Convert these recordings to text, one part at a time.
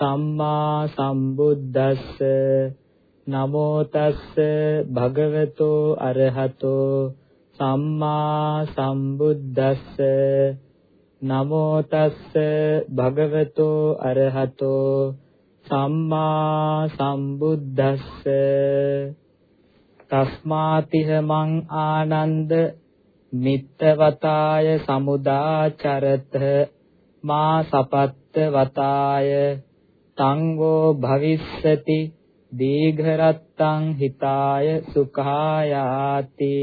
සම්මා සම්බුද්දස්ස නමෝ තස්ස භගවතෝ අරහතෝ සම්මා සම්බුද්දස්ස නමෝ තස්ස භගවතෝ අරහතෝ සම්මා සම්බුද්දස්ස තස්මාතිහ මං ආනන්ද මිත්තවතාය සමුදාචරත මා සපත්ත වතාය තංගෝ භවිස්සති දීඝරත්තං හිතාය සුඛායාති.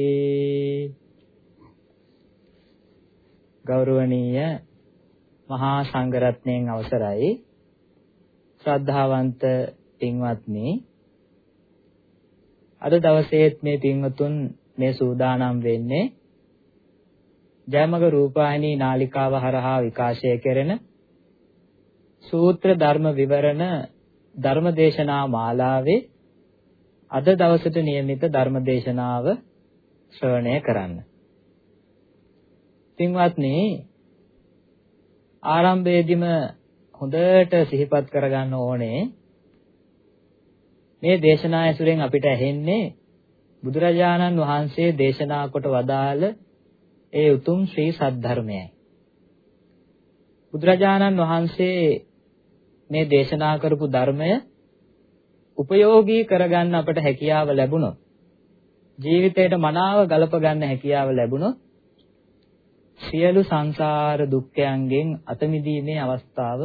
ගෞරවනීය මහා සංඝරත්නයන් අවසරයි. ශ්‍රද්ධාවන්ත පින්වත්නි අද දවසේත් මේ පින්වතුන් මේ සූදානම් වෙන්නේ ජයමග රූපායනී නාලිකාව හරහා විකාශය කෙරෙන සූත්‍ර ධර්ම විවරණ ධර්මදේශනා මාලාවේ අද දවසට નિયમિત ධර්මදේශනාව ශ්‍රවණය කරන්න. පින්වත්නි ආරම්භයේදීම හොඳට සිහිපත් කරගන්න ඕනේ මේ දේශනා ඇසුරෙන් අපිට ඇහෙන්නේ බුදුරජාණන් වහන්සේ දේශනා කොට වදාළ ඒ උතුම් ශ්‍රී සද්ධර්මයයි. බුදුරජාණන් වහන්සේ මේ දේශනා කරපු ධර්මය උපයෝගී කරගන්න අපට හැකියාව ලැබුණොත් ජීවිතයට මනාව ගලප ගන්න හැකියාව ලැබුණොත් සියලු සංසාර දුක්ඛයන්ගෙන් අත මිදීමේ අවස්ථාව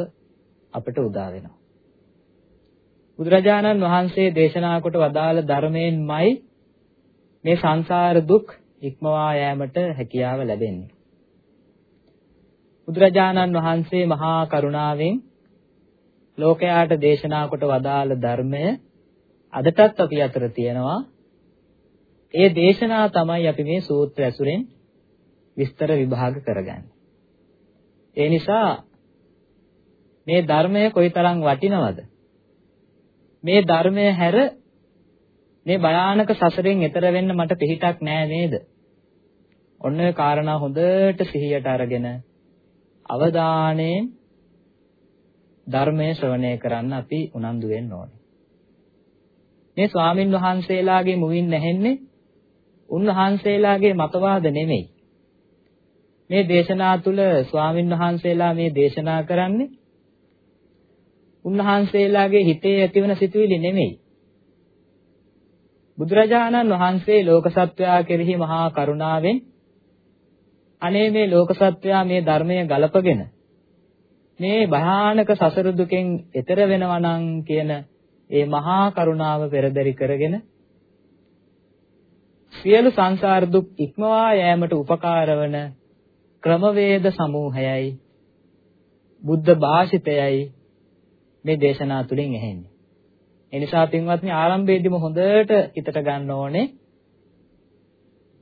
අපට උදා වෙනවා. බුදුරජාණන් වහන්සේ දේශනා කොට වදාළ ධර්මයෙන්මයි මේ සංසාර දුක් ඉක්මවා යෑමට හැකියාව ලැබෙන්නේ. බුදුරජාණන් වහන්සේ මහා කරුණාවෙන් ලෝකයාට දේශනා කොට වදාළ ධර්මය අදටත් අපි අතර තියෙනවා. ඒ දේශනා තමයි අපි මේ සූත්‍ර ඇසුරෙන් විස්තර විභාග කරගන්නේ. ඒ නිසා මේ ධර්මය කොයිතරම් වටිනවද? මේ ධර්මය හැර මේ භයානක සසරෙන් එතර වෙන්න මට පිහිටක් නෑ නේද? ඔන්න ඔය කාරණා හොඳට සිහියට අරගෙන අවධානයෙන් ධර්මය ශ්‍රවණය කරන්න අපි උනන්දු වෙන්න ඕනේ. මේ ස්වාමින් වහන්සේලාගේ මුවින් නැහෙන්නේ උන්වහන්සේලාගේ මතවාද නෙමෙයි. මේ දේශනා තුල ස්වාමින් වහන්සේලා මේ දේශනා කරන්නේ උන්වහන්සේලාගේ හිතේ ඇතිවන සිතුවිලි නෙමෙයි. බුදුරජාණන් වහන්සේ ලෝක සත්වයා කෙරෙහි මහා කරුණාවෙන් අනේ මේ ලෝක සත්වයා මේ ධර්මය ගලපගෙන මේ භයානක සසර දුකෙන් එතර වෙනවා නම් කියන ඒ මහා කරුණාව පෙරදරි කරගෙන සියලු සංසාර දුක් ඉක්මවා යෑමට උපකාර වන ක්‍රමවේද සමූහයයි බුද්ධ භාෂිතයයි මේ දේශනා තුලින් ඇහෙන්නේ. ඒ නිසා පින්වත්නි ආරම්භයේදීම හොඳට හිතට ගන්න ඕනේ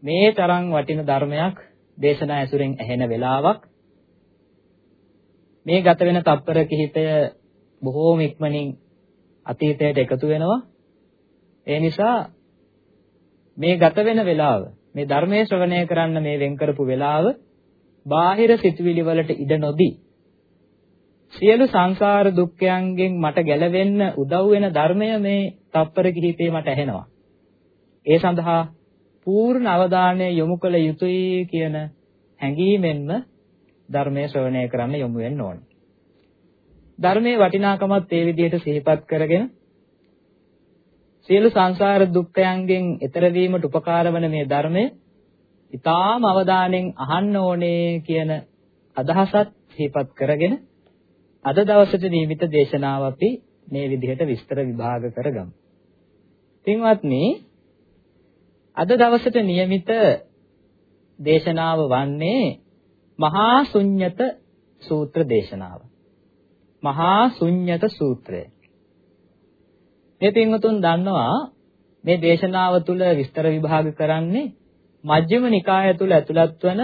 මේ තරම් වටින ධර්මයක් දේශනා ඇසුරෙන් ඇහෙන වෙලාවක් මේ ගත වෙන තත්පර කිහිපය බොහෝම ඉක්මනින් අතීතයට එකතු වෙනවා. ඒ නිසා මේ ගත වෙන වෙලාව මේ ධර්මයේ ශ්‍රවණය කරන්න මේ වෙන් කරපු වෙලාව බාහිර සිතුවිලි වලට ඉඩ නොදී සියලු සංසාර දුක්ඛයන්ගෙන් මට ගැලවෙන්න උදව් වෙන ධර්මය මේ තප්පර කිහිපේ මට ඇහෙනවා. ඒ සඳහා පූර්ණ අවධානය යොමු කළ යුතුයි කියන හැඟීමෙන්ම ධර්මය ශ්‍රවණය කරන්න යොමු වෙන්න ඕනේ. ධර්මයේ වටිනාකමත් ඒ විදිහට සිහිපත් කරගෙන සියලු සංසාර දුක්ඛයන්ගෙන් එතර වීමට උපකාර වන මේ ධර්මය ඊටාම අවධානයෙන් අහන්න ඕනේ කියන අදහසත් සිහිපත් කරගෙන අද දවසේ නියමිත දේශනාව අපි මේ විදිහට විස්තර විභාග කරගමු. පින්වත්නි අද දවසේ නියමිත දේශනාව වන්නේ මහා ශුන්්‍යත සූත්‍ර දේශනාව. මහා ශුන්්‍යත සූත්‍රය. මේ පින්වතුන් දන්නවා මේ දේශනාව තුළ විස්තර විභාග කරන්නේ මජ්ක්‍ධිම නිකාය තුළ ඇතුළත් වන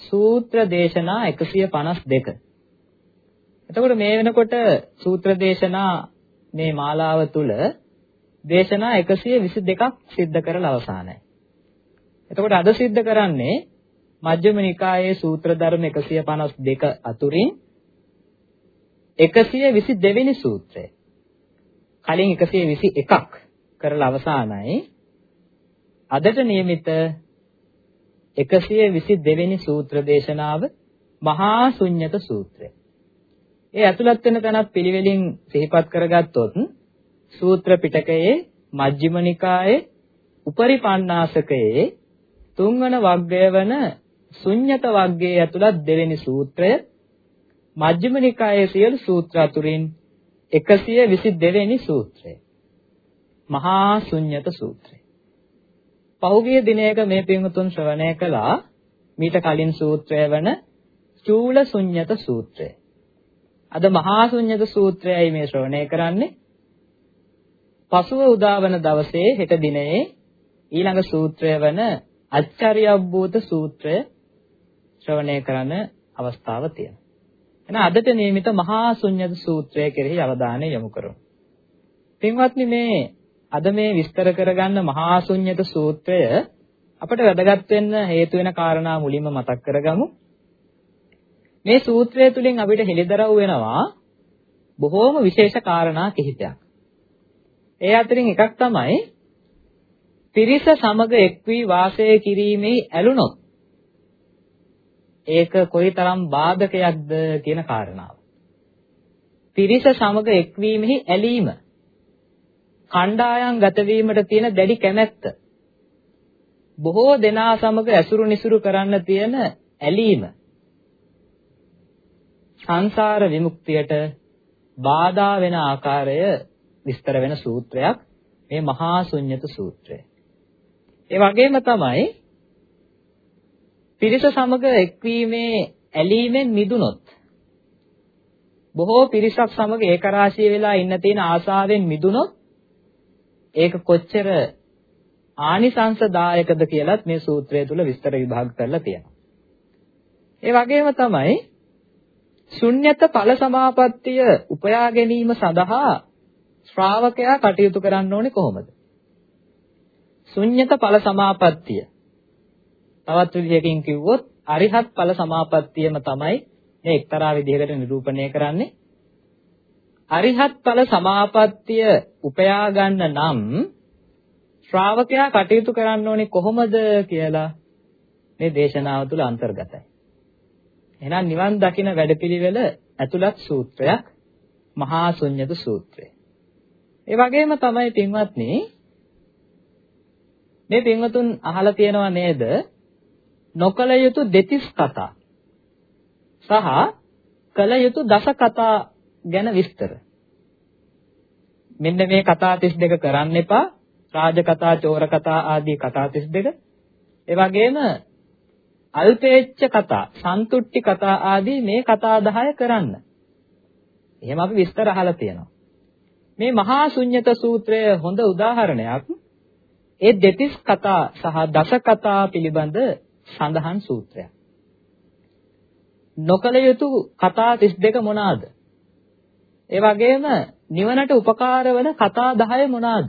සූත්‍ර දේශනා 152. එතකොට මේ වෙනකොට සූත්‍ර දේශනා මේ මාලාව තුළ දේශනා 122ක් සිද්ධ කරලා අවසానයි. එතකොට අද සිද්ධ කරන්නේ මජ්ක්‍ධිම නිකායේ සූත්‍ර ධර්ම 152 අතුරින් 122 වෙනි සූත්‍රය. කලින් 121ක් කරලා අවසానයි. අදට નિયમિત 122 වෙනි සූත්‍ර දේශනාව මහා ශුන්්‍යත සූත්‍රය. ඒ ඇතුළත් වෙන තැනත් පිළිවෙලින් සිහිපත් කරගත්තොත් සූත්‍ර පිටකයේ මජ්ක්‍ධිම නිකායේ උපරිපණ්ණාසකයේ තුන්වන වග්ගය වන ශුන්්‍යත වග්ගයේ ඇතුළත් දෙවෙනි සූත්‍රය මජ්ක්‍ධිම නිකායේ සියලු සූත්‍ර අතුරින් 122 වෙනි සූත්‍රය. මහා ශුන්්‍යත සූත්‍රය. පහුගිය දිනයක මේ පින්වතුන් ශ්‍රවණය කළා මීට කලින් සූත්‍රය වන චූල ශුන්්‍යත සූත්‍රය. අද මහා ශුන්්‍යත සූත්‍රයයි මේ ශ්‍රවණය කරන්නේ. පසුව උදාවන දවසේ හෙට දිනේ ඊළඟ සූත්‍රය වන අච්චරියබ්බූත සූත්‍රය ශ්‍රවණය කරන්න අවස්ථාව තියෙනවා. එහෙනම් අදට නියමිත මහා ශුන්්‍යත සූත්‍රය කෙරෙහි අවධානය යොමු කරමු. පින්වත්නි මේ අද මේ විස්තර කරගන්න මහා ශුන්්‍යත සූත්‍රය අපිට වැදගත් වෙන්න හේතු වෙන කාරණා මුලින්ම මතක් කරගමු. මේ සූත්‍රය තුලින් අපිට හෙළිදරව් වෙනවා බොහෝම විශේෂ කාරණා කිහිපයක්. ඒ අතරින් එකක් තමයි පිරිස සමග එක් වී වාසය කිරීමේ ඇලුනොත් ඒක කොයිතරම් බාධකයක්ද කියන කාරණාව. පිරිස සමග එක්වීමෙහි ඇලීම කණ්ඩායම් ගත වීමට තියෙන දැඩි කැමැත්ත බොහෝ දෙනා සමග ඇසුරු නිසුරු කරන්න තියෙන ඇලීම සංසාර විමුක්තියට බාධා වෙන ආකාරය විස්තර වෙන සූත්‍රයක් මේ මහා ශුන්්‍යත සූත්‍රය. ඒ වගේම තමයි පිරිස සමග එක්වීමේ ඇලීමෙන් මිදුනොත් බොහෝ පිරිසක් සමග ඒකරාශී වෙලා ඉන්න තියෙන ආසාවෙන් මිදුනොත් ඒක කොච්චර ආනිසංසදායකද කියලත් මේ සූත්‍රය තුල විස්තර විභාග කරලා තියෙනවා. ඒ වගේම තමයි ශුන්්‍යත ඵල සමාපත්තිය උපයා ගැනීම සඳහා ශ්‍රාවකයා කටයුතු කරන්න ඕනේ කොහොමද? ශුන්්‍යත ඵල සමාපත්තිය. තවත් විදිහකින් කිව්වොත් අරිහත් ඵල සමාපත්තියම තමයි මේ එක්තරා විදිහකට නිරූපණය කරන්නේ. අරිහත් ඵල සමාපත්තිය උපයා ගන්න නම් ශ්‍රාවකයා කටයුතු කරන්න ඕනේ කොහොමද කියලා මේ දේශනාව තුළ අන්තර්ගතයි. එහෙනම් නිවන් දකින වැඩපිළිවෙල ඇතුළත් සූත්‍රයක් මහා ශුන්්‍යත සූත්‍රය. ඒ වගේම තමයි පින්වත්නි මේ පින්වතුන් අහලා තියෙනව නේද නොකල යුතු දෙතිස් කතා සහ කල යුතු දස කතා ගැන විස්තර. මෙන්න මේ කතා 32 කරන්න එපා. රාජ කතා චෝර කතා ආදී කතා 32 ඒ වගේම අල්පේච්ඡ කතා සන්තුට්ටි කතා ආදී මේ කතා 10 කරන්න. එහෙම අපි විස්තර අහලා තියෙනවා. මේ මහා ශුන්්‍යත සූත්‍රය හොඳ උදාහරණයක්. ඒ දෙතිස් කතා සහ දස කතා පිළිබඳ සඳහන් සූත්‍රයක්. නොකල යුතු කතා 32 මොනවාද? ඒ වගේම නිවනට උපකාර වන කතා 10 මොනවාද?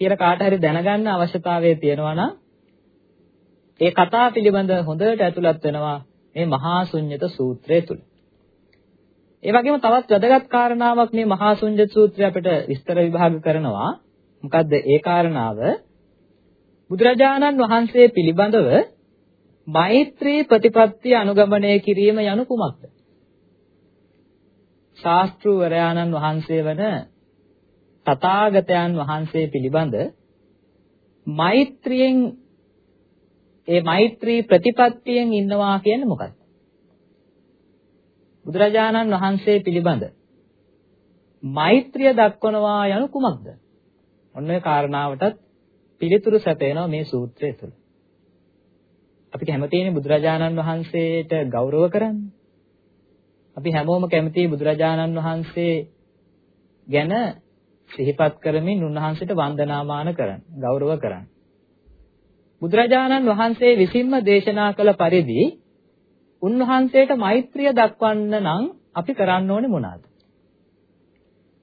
කියලා කාට හරි දැනගන්න අවශ්‍යතාවය තියෙනවා නම් ඒ කතා පිළිබඳ හොඳට ඇතුළත් වෙනවා මේ මහා ශුන්්‍යත සූත්‍රය තුල. ඒ වගේම තවත් වැදගත් කාරණාවක් මේ මහා සුඤ්ජත් සූත්‍රය අපිට විස්තර විභාග කරනවා. මොකද්ද ඒ කාරණාව? බුදුරජාණන් වහන්සේ පිළිබඳව මෛත්‍රී ප්‍රතිපත්තිය අනුගමනය කිරීම යනු කුමක්ද? ශාස්ත්‍රූවරයාණන් වහන්සේ වන තථාගතයන් වහන්සේ පිළිබඳ මෛත්‍රියෙන් ඒ මෛත්‍රී ප්‍රතිපත්තියෙන් ඉන්නවා කියන්නේ මොකක්ද? බුදුරජාණන් වහන්සේ පිළිබඳ මෛත්‍රිය දක්වනවා යනු කුමක්ද? ඔන්න ඔය කාරණාවටත් පිළිතුරු සැපේනවා මේ සූත්‍රය තුළ. අපි කැමතිනේ බුදුරජාණන් වහන්සේට ගෞරව කරන්න. අපි හැමෝම කැමතියි බුදුරජාණන් වහන්සේ ගැන සිහිපත් කරමින් උන්වහන්සේට වන්දනාමාන කරන්න, ගෞරව කරන්න. බුදුරජාණන් වහන්සේ විසින්ම දේශනා කළ පරිදි උන්වහන්සේට මෛත්‍රිය දක්වන්න නම් අපි කරන්න ඕනේ මොනවාද?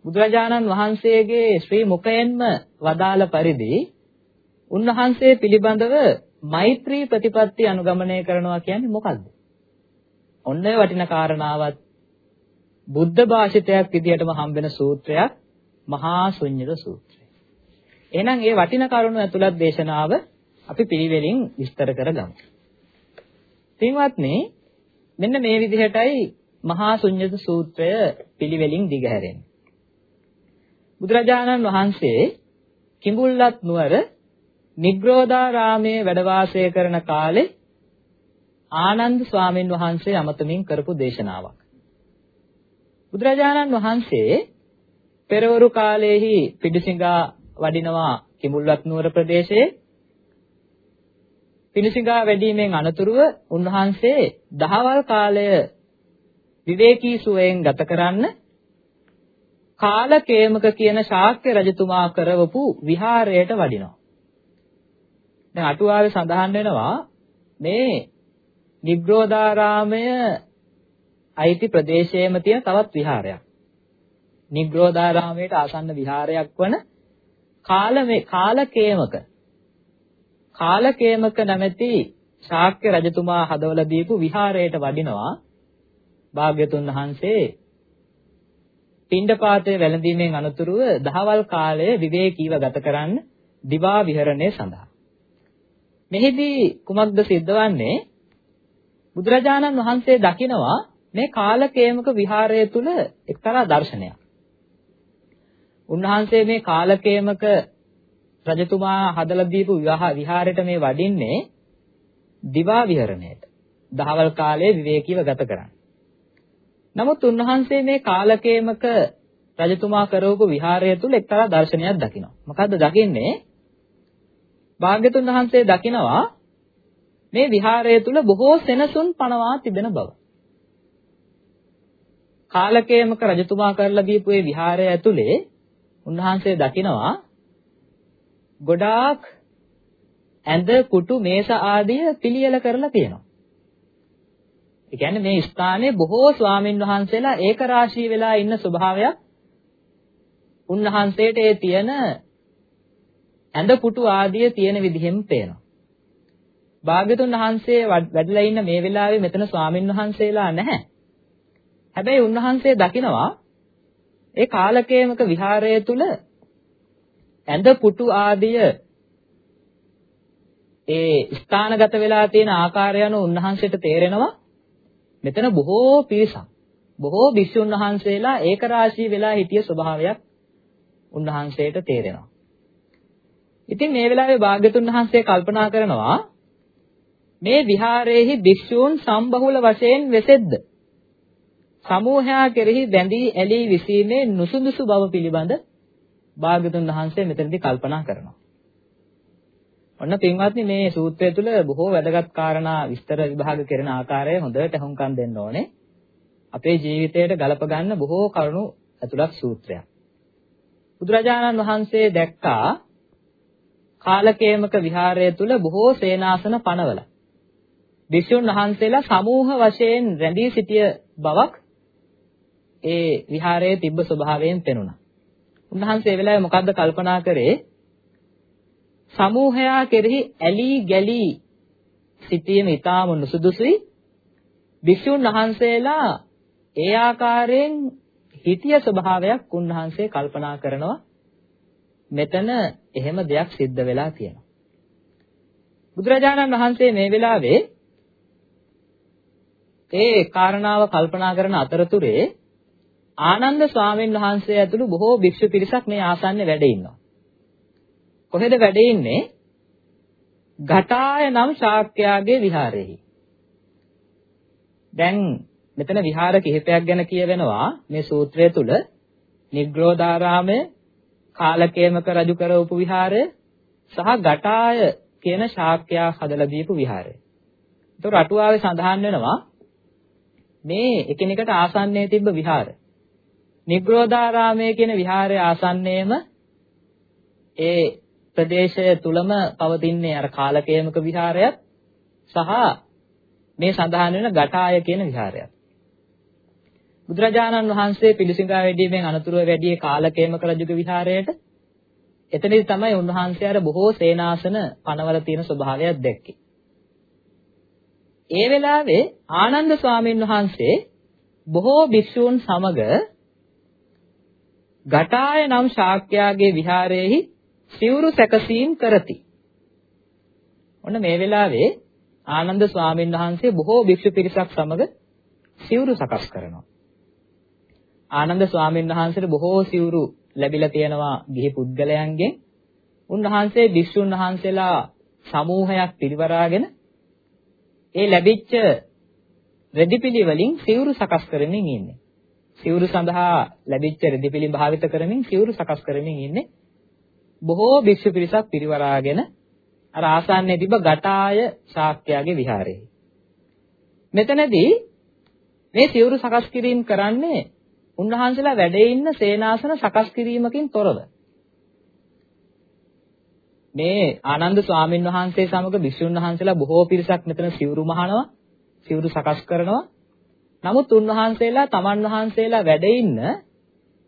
බුදුරජාණන් වහන්සේගේ ශ්‍රී මුඛයෙන්ම වදාළ පරිදි උන්වහන්සේ පිළිබඳව මෛත්‍රී ප්‍රතිපත්ති අනුගමනය කරනවා කියන්නේ මොකද්ද? ඔන්න ඔය වටින කාරණාවත් බුද්ධ භාෂිතයක් විදිහටම හම්බෙන සූත්‍රයක් මහා ශුන්්‍යත සූත්‍රය. එහෙනම් මේ වටින කරුණු ඇතුළත් දේශනාව අපි පිළිවෙලින් විස්තර කරගමු. පින්වත්නි මෙන්න මේ විදිහටයි මහා ශුන්්‍යත සූත්‍රය පිළිවෙලින් දිගහැරෙන්නේ. බුදුරජාණන් වහන්සේ කිඹුල්ලත් නුවර නිග්‍රෝධාරාමයේ වැඩ වාසය කරන කාලේ ආනන්ද ස්වාමීන් වහන්සේ අමතමින් කරපු දේශනාවක්. බුදුරජාණන් වහන්සේ පෙරවරු කාලයේහි පිඬුසිඟා වඩිනවා කිඹුල්වත් නුවර ප්‍රදේශයේ පිඬුසිඟා වැඩීමෙන් අනතුරුව උන්වහන්සේ දහවල් කාලය විවේකී සුවයෙන් ගත කරන්න කාලකේමක කියන ශාක්‍ය රජතුමා කරවපු විහාරයට වඩිනවා. දැන් අටුවාවේ සඳහන් වෙනවා මේ නිග්‍රෝධාරාමය අයිති ප්‍රදේශයේම තියෙන තවත් විහාරයක්. නිග්‍රෝධාරාමයට ආසන්න විහාරයක් වන කාලමේ කාලකේමක කාලකේමක නැමැති ශාක්‍ය රජතුමා හදවලා දීපු විහාරයට වඩිනවා භාග්‍යතුන් වහන්සේ පිණ්ඩපාතයේ වැළඳීමෙන් අනතුරුව දහවල් කාලය විවේකීව ගත කරන්න දිවා විහරණය සඳහා. මෙහිදී කුමක්ද සිද්ධවන්නේ? බුදුරජාණන් වහන්සේ දකිනවා මේ කාලකේමක විහාරය තුල එක්තරා දර්ශනයක්. උන්වහන්සේ මේ කාලකේමක රජතුමා හදලා දීපු විහාරයට මේ වඩින්නේ දිවා විහරණයට. දහවල් කාලයේ විවේකීව ගත කරන්න. නමුත් උන්වහන්සේ මේ කාලකේමක රජතුමා කරවපු විහාරය තුල එක්තරා දර්ශනයක් දකිනවා. මොකද්ද දකින්නේ? භාග්‍යතුන් වහන්සේ දකිනවා මේ විහාරය තුල බොහෝ සෙනසුන් පනවා තිබෙන බව. කාලකේමක රජතුමා කරලා දීපු මේ විහාරය ඇතුලේ උන්වහන්සේ දකිනවා ගොඩාක් ඇඳ කුටු මේස ආදිය පිළියෙල කරලා තියෙනවා. ඒ කියන්නේ මේ ස්ථානයේ බොහෝ ස්වාමින් වහන්සේලා ඒක රාශී වෙලා ඉන්න ස්වභාවයක් උන්වහන්සේට ඒ තියෙන ඇඳ පුටු ආදිය තියෙන විදිහෙම පේනවා. භාග්‍යතුන් වහන්සේ වැඩලා ඉන්න මේ වෙලාවේ මෙතන ස්වාමින් වහන්සේලා නැහැ. හැබැයි උන්වහන්සේ දකිනවා ඒ කාලකේමක විහාරය තුල ඇඳ පුටු ආදිය ඒ ස්ථානගත වෙලා තියෙන ආකාරය අනුව උන්වහන්සේට තේරෙනවා මෙතන බොහෝ පිරිසක් බොහෝ භික්ෂුන් වහන්සේලා ඒක රාශී වෙලා හිටිය ස්වභාවයක් උන්වහන්සේට තේරෙනවා. ඉතින් මේ වෙලාවේ භාග්‍යතුන් වහන්සේ කල්පනා කරනවා මේ විහාරයේහි භික්ෂූන් සම්බහුල වශයෙන් වෙසෙද්ද සමූහයා කෙරෙහි බැඳී ඇලී විසීමේ නුසුදුසු බව පිළිබඳ භාග්‍යතුන් වහන්සේ මෙතනදී කල්පනා කරනවා. ඔන්න පින්වත්නි මේ සූත්‍රය තුළ බොහෝ වැදගත් කාරණා විස්තර විභාග කරන ආකාරය හොඳට හුම්කම් දෙන්න ඕනේ. අපේ ජීවිතයට ගලප ගන්න බොහෝ කරුණු ඇතුළත් සූත්‍රයක්. බුදුරජාණන් වහන්සේ දැක්කා කාලකේමක විහාරය තුල බොහෝ සේනාසන පනවල. භික්ෂුන් වහන්සේලා සමූහ වශයෙන් රැඳී සිටිය බවක් ඒ විහාරයේ තිබ්බ ස්වභාවයෙන් පෙනුණා. උන්වහන්සේ ඒ වෙලාවේ මොකද්ද කල්පනා කරේ? සමූහයා කෙරෙහි ඇලී ගැලී සිටීම ඊටාම නුසුදුසුයි. භික්ෂුන් වහන්සේලා ඒ ආකාරයෙන් හිතිය ස්වභාවයක් උන්වහන්සේ කල්පනා කරනවා. මෙතන එහෙම දෙයක් සිද්ධ වෙලා තියෙනවා. බුදුරජාණන් වහන්සේ මේ වෙලාවේ ඒ කාරණාව කල්පනා කරන අතරතුරේ ආනන්ද ස්වාමීන් වහන්සේ ඇතුළු බොහෝ භික්ෂු පිරිසක් මේ ආසන්නයේ වැඩ ඉන්නවා. කොහෙද වැඩ ඉන්නේ? ඝටාය නම් ශාක්‍යයාගේ විහාරෙහි. දැන් මෙතන විහාර කිහිපයක් ගැන කියවෙනවා මේ සූත්‍රය තුල නිග්‍රෝධාරාමය, කාලකේමක රජු කරවපු විහාරය සහ ඝටාය කියන ශාක්‍යයා හදලා දීපු විහාරය. ඒතකොට අටුවාවේ සඳහන් වෙනවා මේ එකිනෙකට ආසන්නයේ තිබ්බ විහාර. නිග්‍රෝධාරාමයේ කියන විහාරයේ ආසන්නයේම ඒ ප්‍රදේශය තුලම පවතින්නේ අර කාලකේමක විහාරයත් සහ මේ සඳහන් වෙන ඝටාය කියන විහාරයත්. බුදුරජාණන් වහන්සේ පිළිසිඟා වැඩිමෙන් අනතුරුව වැඩි කාලකේමක රජුගේ විහාරයට එතනදී තමයි උන්වහන්සේ අර බොහෝ සේනාසන පනවල තියෙන ස්වභාවයක් දැක්කේ. ඒ වෙලාවේ ආනන්ද ස්වාමීන් වහන්සේ බොහෝ භික්ෂූන් සමග ඝටාය නම් ශාක්‍යයාගේ විහාරයේහි සිවුරු සැකසීම් කරති. ඔන්න මේ වෙලාවේ ආනන්ද ස්වාමීන් වහන්සේ බොහෝ භික්ෂු පිරිසක් සමග සිවුරු සකස් කරනවා. ආනන්ද ස්වාමීන් වහන්සේට බොහෝ සිවුරු ලැබිලා තියෙනවා ගිහි පුද්ගලයන්ගෙන්. උන්වහන්සේ භික්ෂුන් වහන්සේලා සමූහයක් පිරිවරාගෙන ඒ ලැබිච්ච රෙදිපිලි වලින් සිවුරු සකස් කරමින් ඉන්නේ. සිවුරු සඳහා ලැබිච්ච රෙදිපිලි භාවිත කරමින් සිවුරු සකස් කරමින් ඉන්නේ. බොහෝ භික්ෂු පිරිසක් පිරිවරාගෙන අර ආසන්නයේ තිබ්බ ඝටාය ශාක්‍යයාගේ විහාරයේ. මෙතනදී මේ සිවුරු සකස් කිරීම කරන්නේ උන්වහන්සේලා වැඩ ඉන්න සේනාසන සකස් කිරීමකින් තොරව. මේ ආනන්ද ස්වාමීන් වහන්සේ සමග භික්ෂුන් වහන්සේලා බොහෝ පිරිසක් මෙතන සිවුරු මහනවා, සිවුරු සකස් කරනවා. නමුත් උන්වහන්සේලා තමන් වහන්සේලා වැඩ ඉන්න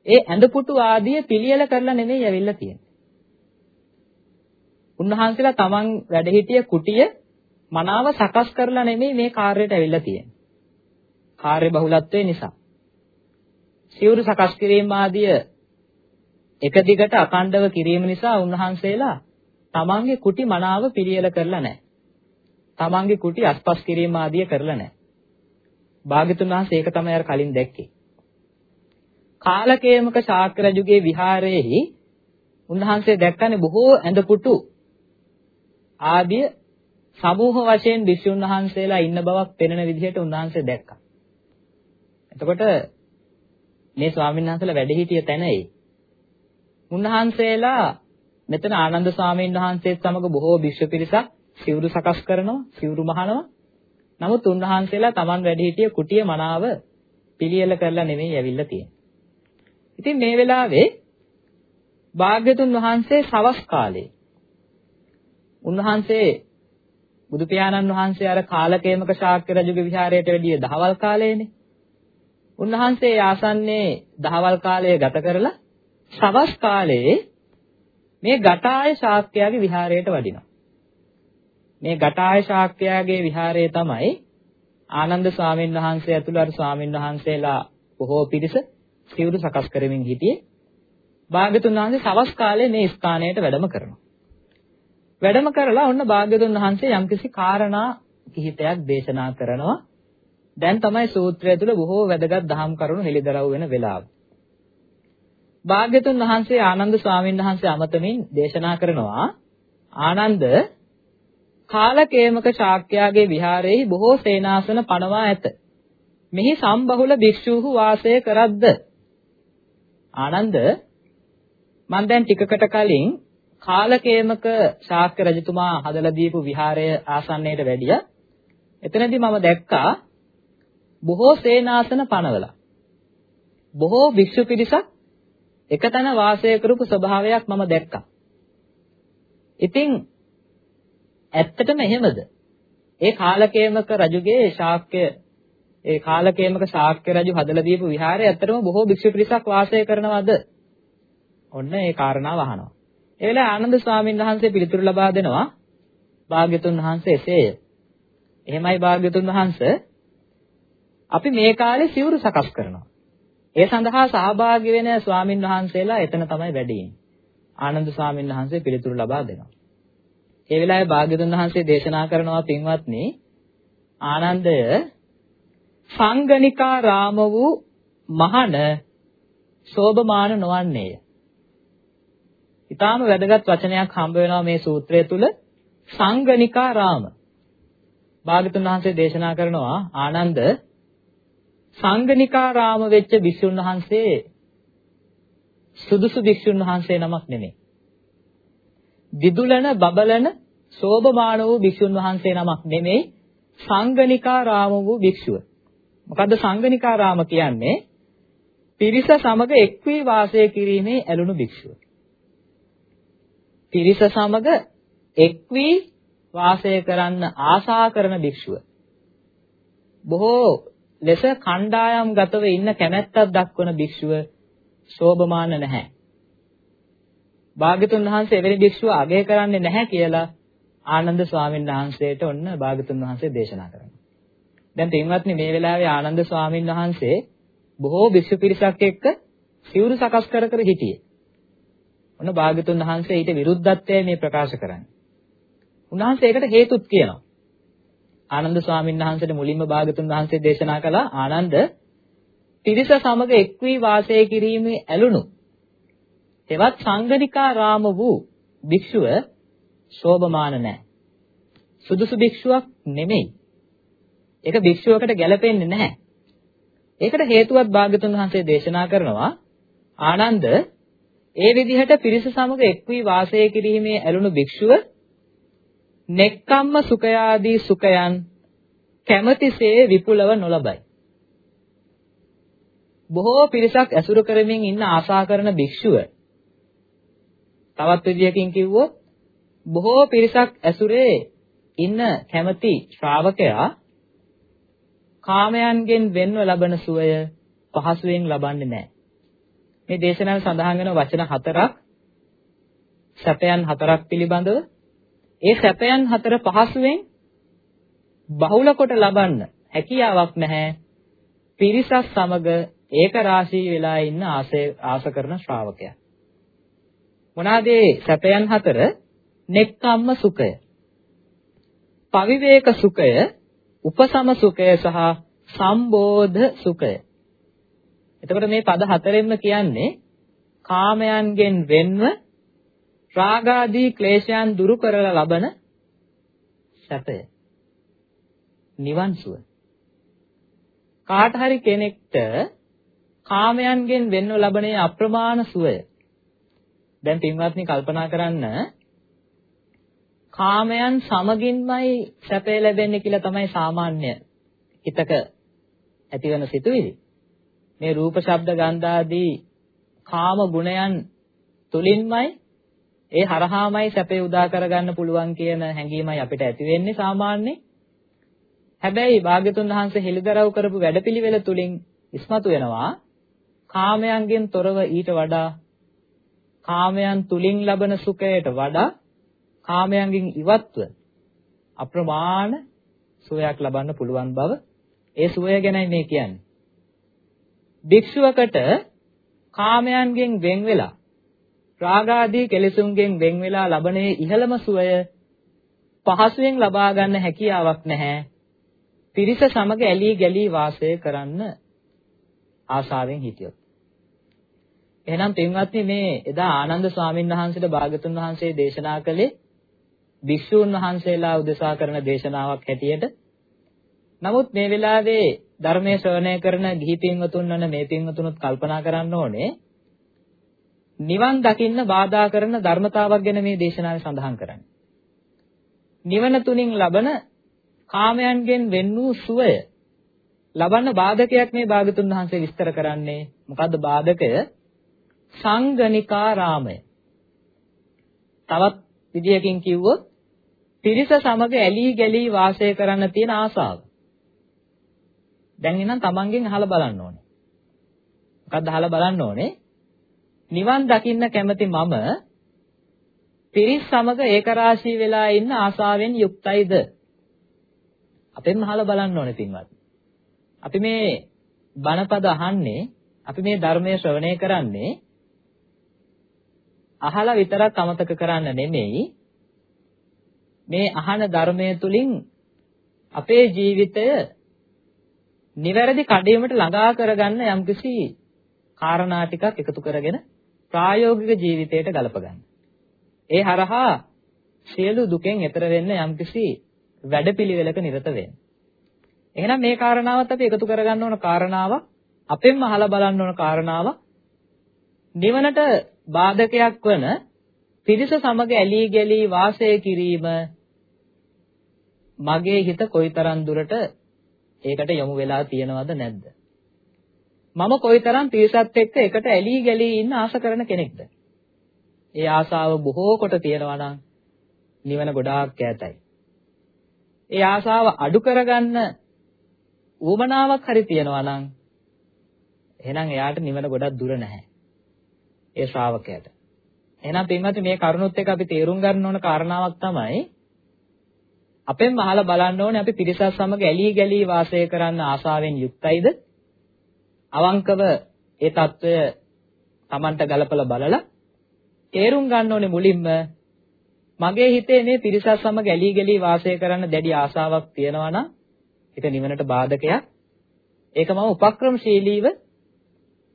ඒ ඇඳපුටු ආදිය පිළියෙල කරලා නෙමෙයි ඇවිල්ලා තියෙන්නේ. උන්වහන්සේලා තමන් වැඩ හිටිය කුටිය මනාව සකස් කරලා නෙමෙයි මේ කාර්යයට ඇවිල්ලා තියෙන්නේ. කාර්ය බහුලත්වය නිසා. සිවුරු සකස් කිරීම ආදිය එක දිගට අකණ්ඩව කිරීම නිසා උන්වහන්සේලා තමන්ගේ කුටි මනාව පිළියෙල කරලා නැහැ. තමන්ගේ කුටි අස්පස් කිරීම ආදිය කරලා නැහැ. භාග්‍යතුන් වහන්සේ ඒක තමයි අර කලින් දැක්කේ. කාලකේමක ශාක්‍ය රජුගේ විහාරයේහි උන්වහන්සේ දැක්කනේ බොහෝ ඇඳපුටු ආදිය සමූහ වශයෙන් විසුණු වහන්සේලා ඉන්න බවක් පෙනෙන විදිහට උන්වහන්සේ දැක්කා. එතකොට මේ ස්වාමීන් වහන්සේලා වැඩ සිටිය තැනයි. උන්වහන්සේලා මෙතන ආනන්ද ස්වාමීන් වහන්සේත් සමග බොහෝ භික්ෂු පිරිසක් සිවුරු සකස් කරනවා, සිවුරු මහනවා. නමුත් උන්වහන්සේලා Taman වැඩ සිටිය කුටිය මනාව පිළියෙල කරලා නෙමෙයි ඇවිල්ලා තියෙන්නේ. ඉතින් මේ වෙලාවේ භාග්‍යතුන් වහන්සේ සවස් කාලේ උන්වහන්සේ බුදු පියාණන් වහන්සේ අර කාලකේමක ශාක්‍ය රජුගේ විහාරයට වැඩිය දහවල් කාලයේනේ. උන්වහන්සේ ආසන්නයේ දහවල් කාලය ගත කරලා සවස් කාලයේ මේ ඝටාය ශාක්‍යයාගේ විහාරයට වඩිනවා. මේ ඝටාය ශාක්‍යයාගේ විහාරය තමයි ආනන්ද ස්වාමීන් වහන්සේ ඇතුළු අර ස්වාමීන් වහන්සේලා බොහෝ පිරිස සිවුරු සකස් කරමින් හිටියේ. භාග්‍යතුන් වහන්සේ සවස් කාලේ මේ ස්ථානයට වැඩම කරනවා. වැඩම කරලා ඔන්න භාග්‍යතුන් වහන්සේ යම්කිසි කාරණා කිහිපයක් දේශනා කරනවා. දැන් තමයි සූත්‍රය තුළ බොහෝ වැදගත් දහම් කරුණු හෙළිදරව් වෙන වෙලාව. භාග්‍යතුන් වහන්සේ ආනන්ද ස්වාමීන් වහන්සේ අමතමින් දේශනා කරනවා ආනන්ද කාලකේමක ශාක්‍යයාගේ විහාරයේ බොහෝ සේනාසන පනවා ඇත. මෙහි සම්බහුල භික්ෂූහු වාසය කරද්ද ආනන්ද මම දැන් ටිකකට කලින් කාලකේමක ශාක්‍ය රජතුමා හදලා දීපු විහාරය ආසන්නයට වැඩියා. එතනදී මම දැක්කා බොහෝ සේනාසන පනවලා. බොහෝ භික්ෂු පිරිසක් එකතැන වාසය කරපු ස්වභාවයක් මම දැක්කා. ඉතින් ඇත්තටම එහෙමද? ඒ කාලකේමක රජුගේ ශාක්‍ය ඒ කාලකේමක ශාක්‍ය රජු හදලා දීපු විහාරය ඇත්තටම බොහෝ භික්ෂු පිරිසක් වාසය කරනවද? ඔන්න ඒ කාරණාව අහනවා. ඒ වෙලාවේ ආනන්ද ස්වාමීන් වහන්සේ පිළිතුරු ලබා දෙනවා. භාග්‍යතුන් වහන්සේ එසේය. එහෙමයි භාග්‍යතුන් වහන්සේ අපි මේ කාලේ සිවුරු සකස් කරනවා. ඒ සඳහා සහභාගී වෙන ස්වාමින් වහන්සේලා එතන තමයි වැඩ ආනන්ද ස්වාමීන් වහන්සේ පිළිතුරු ලබා දෙනවා. ඒ වෙලාවේ භාග්‍යතුන් වහන්සේ දේශනා කරනවා පින්වත්නි ආනන්දය සංගණිකා රාම වූ මහණ සෝභමාන නොවන්නේය. ඊටාම වැදගත් වචනයක් හම්බ වෙනවා මේ සූත්‍රය තුල සංගනිකා රාම. භාගතුන් වහන්සේ දේශනා කරනවා ආනන්ද සංගනිකා රාම වෙච්ච භික්ෂුන් වහන්සේ සුදුසු භික්ෂුන් වහන්සේ නමක් නෙමෙයි. දිදුලන බබලන සෝභමාන වූ භික්ෂුන් වහන්සේ නමක් නෙමෙයි සංගනිකා රාම වූ භික්ෂුව. මොකද්ද සංගනිකා රාම කියන්නේ? පිරිස සමග එක් වී වාසය කිරීමේ ඇලුණු භික්ෂුව. පිරිස සමග එක් වී වාසය කරන්න ආසා කරන භික්ෂුව. බොහෝ ලෙස කණ්ඩායම් ගතව ඉන්න කැමැත්තක් දක්වන භික්ෂුව ශෝභමාන නැහැ. භාග්‍යතුන් වහන්සේ එවැනි භික්ෂුව අගය කරන්නේ නැහැ කියලා ආනන්ද ස්වාමීන් වහන්සේට ඔන්න භාග්‍යතුන් වහන්සේ දේශනා කරනවා. දැන් තින්වත්නි මේ වෙලාවේ ආනන්ද ස්වාමීන් වහන්සේ බොහෝ භික්ෂු පිරිසක් එක්ක සිවුරු සකස් කර කර හිටියේ. ඔන්න භාග්‍යතුන් වහන්සේ ඊට විරුද්ධත්වය මේ ප්‍රකාශ කරන්නේ. උන්වහන්සේ ඒකට හේතුත් කියනවා. ආනන්ද ස්වාමීන් වහන්සේට මුලින්ම භාග්‍යතුන් වහන්සේ දේශනා කළා ආනන්ද පිරිස සමග එක් වී වාසය කිරීමේ ඇලුණු එවත් සංගනිකා රාම වූ භික්ෂුව ශෝභමාන නැහැ. සුදුසු භික්ෂුවක් නෙමෙයි. ඒක භික්ෂුවකට ගැලපෙන්නේ නැහැ. ඒකට හේතුවත් භාග්‍යතුන් වහන්සේ දේශනා කරනවා ආනන්ද ඒ විදිහට පිරිස සමග එක් වී වාසය කිරීමේ ඇලුණු භික්ෂුව නෙක්කම්ම සුඛයාදී සුඛයන් කැමැතිසේ විපුලව නොලබයි. බොහෝ පිරිසක් ඇසුරු කරමින් ඉන්න ආශා කරන භික්ෂුව තවත් විදියකින් කිව්වොත් බොහෝ පිරිසක් ඇසුරේ ඉන්න කැමැති ශ්‍රාවකයා කාමයන්ගෙන් වෙන්ව ලබන සුවය පහසුවෙන් ලබන්නේ නැහැ. මේ දේශනාවේ සඳහන් වෙන වචන හතරක් සැපයන් හතරක් පිළිබඳව ඒ සැපයන් හතර පහසුවෙන් බහුල කොට ලබන්න හැකියාවක් නැහැ. පිරිසක් සමග ඒක රාශී වෙලා ඉන්න ආස කරන ශ්‍රාවකයා. මොනවාද සැපයන් හතර? නෙක්ඛම්ම සුඛය. පවිවේක සුඛය උපසම සුඛය සහ සම්බෝධ සුඛය. එතකොට මේ පද හතරෙන්ම කියන්නේ කාමයන්ගෙන් වෙන්ව රාගාදී ක්ලේශයන් දුරු කරලා ලබන සැපය. නිවන් සුව. කාට හරි කෙනෙක්ට කාමයන්ගෙන් වෙන්ව ලබන අප්‍රමාණ සුවය. දැන් පින්වත්නි කල්පනා කරන්න කාමයන් සමගින්මයි සැපය ලැබෙන්නේ කියලා තමයි සාමාන්‍ය හිතක ඇතිවන සිතුවිලි. මේ රූප ශබ්ද ගන්ධ ආදී කාම ගුණයන් තුලින්මයි ඒ හරහාමයි සැපේ උදා කරගන්න පුළුවන් කියන හැඟීමයි අපිට ඇති වෙන්නේ සාමාන්‍යයෙන්. හැබැයි භාග්‍යතුන් වහන්සේ හෙළිදරව් කරපු වැඩපිළිවෙල තුලින් ඉස්මතු වෙනවා කාමයන්ගෙන් තොරව ඊට වඩා කාමයන් තුලින් ලබන සුඛයට වඩා කාමයන්ගෙන් ඉවත්ව අප්‍රමාණ සුවයක් ලබන්න පුළුවන් බව ඒ සුවය ගැනයි මේ කියන්නේ. භික්ෂුවකට කාමයන්ගෙන් වෙන් වෙලා රාගාදී කෙලෙසුන්ගෙන් වෙන් වෙලා ලබනේ ඉහළම සුවය පහසුවෙන් ලබා ගන්න හැකියාවක් නැහැ. පිරිස සමග ඇලී ගැලී වාසය කරන්න ආසාවෙන් හිටියොත්. එහෙනම් පින්වත්නි මේ එදා ආනන්ද ස්වාමීන් වහන්සේට භාගතුන් වහන්සේ දේශනා කළේ භික්ෂූන් වහන්සේලා උදෙසා කරන දේශනාවක් හැටියට. නමුත් මේ වෙලාවේ ධර්මයේ ශ්‍රවණය කරන ගිහි පින්වතුන් වන මේ පින්වතුනුත් කල්පනා කරන්න ඕනේ නිවන් දකින්න බාධා කරන ධර්මතාවක් ගැන මේ දේශනාවේ සඳහන් කරන්නේ. නිවන තුලින් ලබන කාමයන්ගෙන් වෙන් වූ සුවය ලබන්න බාධකයක් මේ භාගතුන් වහන්සේ විස්තර කරන්නේ. මොකද්ද බාධකය? සංගනිකා රාමය. තවත් විදියකින් කිව්වොත් පිරිස සමග ඇලී ගැලී වාසය කරන්න තියෙන ආසාව. දැන් එහෙනම් තමන්ගෙන් අහලා බලන්න ඕනේ. මොකක්ද අහලා බලන්න ඕනේ? නිවන් දකින්න කැමති මම පිරිස් සමග ඒකරාශී වෙලා ඉන්න ආසාවෙන් යුක්තයිද? අපෙන් අහලා බලන්න ඕනේ පින්වත්. අපි මේ බණපද අහන්නේ අපි මේ ධර්මයේ ශ්‍රවණය කරන්නේ අහලා විතරක් අමතක කරන්න නෙමෙයි මේ අහන ධර්මයේ තුලින් අපේ ජීවිතය නිවැරදි කඩේමට ළඟා කරගන්න යම්කිසි කාරණා ටිකක් එකතු කරගෙන ප්‍රායෝගික ජීවිතයට ගලප ගන්න. ඒ හරහා සියලු දුකෙන් එතර වෙන්න යම්කිසි වැඩපිළිවෙලක නිරත වෙන්න. එහෙනම් මේ කාරණාවත් අපි එකතු කරගන්න ඕන කාරණාවක් අපෙන්ම අහලා බලන්න ඕන කාරණාවක් නිවනට බාධකයක් වන පිරිස සමග ඇලී ගැලී වාසය කිරීම මගේ හිත කොයිතරම් දුරට ඒකට යොමු වෙලා තියෙනවද නැද්ද මම කොයිතරම් පිරිසත් එක්ක එකට ඇලී ගැලී ඉන්න ආස කරන කෙනෙක්ද ඒ ආසාව බොහෝ කොට තියෙනවා නම් නිවන ගොඩාක් ඈතයි ඒ ආසාව අඩු කරගන්න ඌමනාවක් හරි තියෙනවා නම් එහෙනම් එයාට නිවන ගොඩක් දුර නැහැ. ඒ ශ්‍රාවකයාට. එහෙනම් පින්වත්නි මේ කරුණොත් එක්ක අපි තේරුම් ගන්න ඕන කාරණාවක් තමයි අපෙන් අහලා බලන්න ඕනේ අපි පිරිසක් සමග ඇලී ගැලී වාසය කරන්න ආසාවෙන් යුක්තයිද? අවංකව ඒ తত্ত্বය Tamanට ගලපලා බලලා තේරුම් ගන්න ඕනේ මුලින්ම මගේ හිතේ මේ පිරිසත් සමග ඇලී ගලී වාසය කරන්න දැඩි ආසාවක් තියෙනවා නම් ඒක නිවනට බාධකයක්. ඒක මම උපක්‍රමශීලීව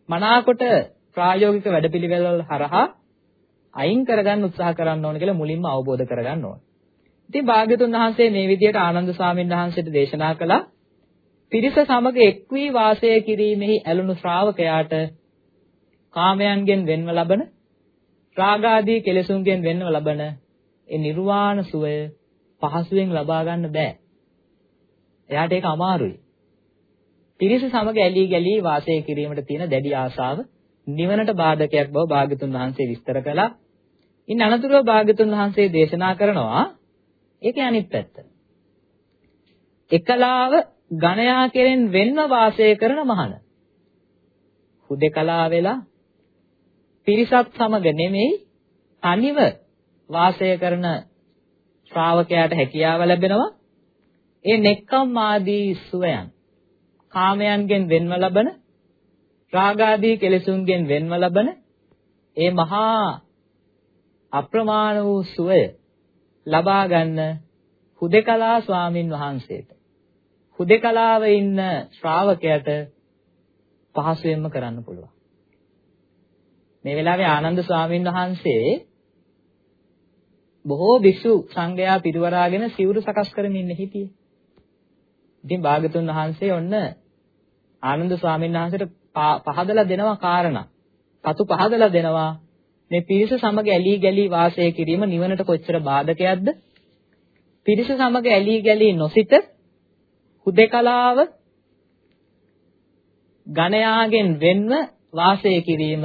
මනාකොට ප්‍රායෝගික වැඩපිළිවෙළවල හරහා අයින් කරගන්න උත්සාහ කරන්න ඕන කියලා මුලින්ම අවබෝධ කරගන්න ඕන. ඉතින් භාග්‍යතුන් වහන්සේ මේ විදිහට ආනන්ද සාමීන් වහන්සේට දේශනා කළා පිරිස සමග එක් වී වාසය කිරීමෙහි ඇලුණු ශ්‍රාවකයාට කාමයන්ගෙන් වෙන්ව ලබන රාගාදී කෙලෙසුන්ගෙන් වෙන්ව ලබන ඒ නිර්වාණ සුවය පහසුවෙන් ලබා ගන්න බෑ. එයාට ඒක අමාරුයි. පිරිස සමග ඇලී ගැලී වාසය කිරීමට තියෙන දැඩි ආශාව නිවනට බාධකයක් බව භාග්‍යතුන් වහන්සේ විස්තර කළා. ඉන් අනතුරුව භාග්‍යතුන් වහන්සේ දේශනා කරනවා ඒකේ අනිත් පැත්ත. එකලාව ගණයා කෙරෙන් වෙන්ව වාසය කරන මහණ. හුදේකලා වෙලා පිරිසත් සමග නෙමෙයි තනිව වාසය කරන ශ්‍රාවකයාට හැකියාව ලැබෙනවා ඒ නෙක්ඛම් ආදී සුවයන් කාමයන්ගෙන් වෙන්ව ලබන රාගාදී කෙලෙසුන්ගෙන් වෙන්ව ලබන ඒ මහා අප්‍රමාණ වූ සුවය ලබා ගන්න හුදේකලා ස්වාමින් වහන්සේට හුදේකලාව ඉන්න ශ්‍රාවකයට පහසුවෙන්ම කරන්න පුළුවන් මේ වෙලාවේ ආනන්ද ස්වාමින් වහන්සේ බොහෝ භික්ෂු සංඝයා පිරිවරාගෙන සිවුරු සකස් කරමින් ඉන්න හිටියේ. ඉතින් භාගතුන් වහන්සේ ඔන්න ආනන්ද ස්වාමීන් වහන්සේට පහදලා දෙනවා කාරණා. පතු පහදලා දෙනවා මේ පිරිස සමග ඇලී ගැලී වාසය කිරීම නිවනට කොච්චර බාධකයක්ද? පිරිස සමග ඇලී ගැලී නොසිට හුදේකලාව ගණයාගෙන් වෙන්ව වාසය කිරීම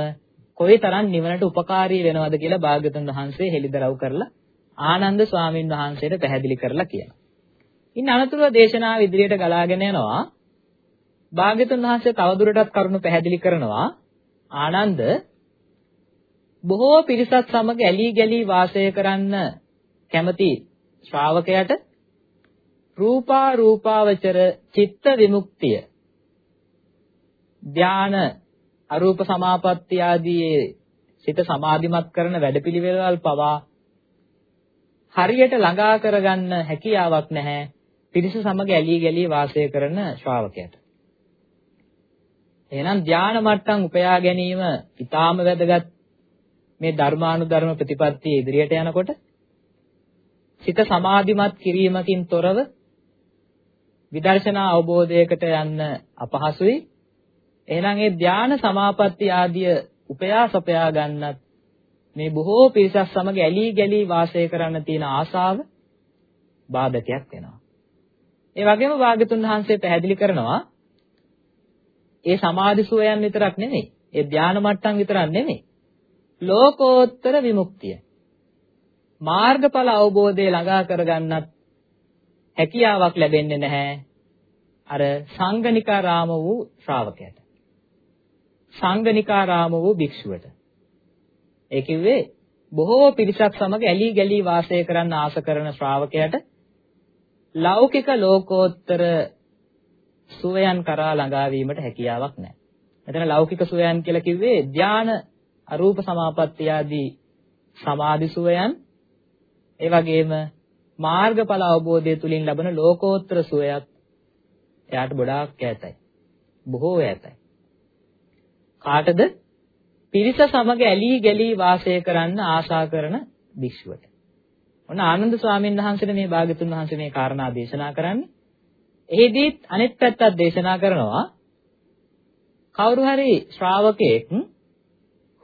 කොයිතරම් නිවනට උපකාරී වෙනවද කියලා භාග්‍යතුන් වහන්සේ හෙළිදරව් කරලා ආනන්ද ස්වාමීන් වහන්සේට පැහැදිලි කරලා කියනවා. ඉන් අනතුරුව දේශනාව ඉදිරියට ගලාගෙන යනවා. භාග්‍යතුන් වහන්සේ තවදුරටත් කරුණු පැහැදිලි කරනවා. ආනන්ද බොහෝ පිරිසක් සමග ඇලී ගැලී වාසය කරන්න කැමති ශ්‍රාවකයට රූපා රූපාවචර චිත්ත විමුක්තිය. ධාන අරූප සමාපatti ආදී සිත සමාධිමත් කරන වැඩපිළිවෙළවල් පවා හරියට ළඟා කරගන්න හැකියාවක් නැහැ. පිරිස සමග ඇලී ගැලී වාසය කරන ශ්‍රාවකයට. එහෙනම් ධාන මට්ටම් උපයා ගැනීම ඊටාම වැදගත්. මේ ධර්මානුධර්ම ප්‍රතිපත්තිය ඉදිරියට යනකොට සිත සමාධිමත් කිරීමකින් තොරව විදර්ශනා අවබෝධයකට යන්න අපහසුයි. එහෙනම් ඒ ධාන සමාපatti ආදිය උපයා සපයා ගන්නත් මේ බොහෝ පිරිසක් සමග ඇලී ගැලී වාසය කරන්න තියෙන ආසාව බාධකයක් වෙනවා. ඒ වගේම වාග්යතුන් වහන්සේ පැහැදිලි කරනවා ඒ සමාධි සෝයන් විතරක් නෙමෙයි. ඒ ධාන මට්ටම් විතරක් නෙමෙයි. ලෝකෝත්තර විමුක්තිය. මාර්ගඵල අවබෝධය ළඟා කරගන්නත් හැකියාවක් ලැබෙන්නේ නැහැ. අර සංගනිකාරාම වූ ශ්‍රාවකයට. සංගනිකාරාම වූ භික්ෂුවට. ඒ කිව්වේ බොහෝ පිරිසක් සමග ඇලී ගැලී වාසය කරන්න ආස කරන ශ්‍රාවකයට ලෞකික ලෝකෝත්තර සුවයන් කරා ළඟා වීමට හැකියාවක් නැහැ. මෙතන ලෞකික සුවයන් කියලා කිව්වේ ධාන අරූප සමාපatti ආදී සමාධි සුවයන් ඒ වගේම මාර්ගඵල අවබෝධය තුලින් ලබන ලෝකෝත්තර සුවයත් එයාට ගොඩාක් ඈතයි. බොහෝ ඈතයි. කාටද? පිරිස සමග ඇලී ගැලී වාසය කරන්න ආශා කරන භික්ෂුවට. ඔන්න ආනන්ද ස්වාමීන් වහන්සේට මේ භාග්‍යතුන් වහන්සේ මේ කාරණා දේශනා කරන්නේ. එහිදීත් අනෙත් පැත්තක් දේශනා කරනවා. කවුරු හරි ශ්‍රාවකෙක්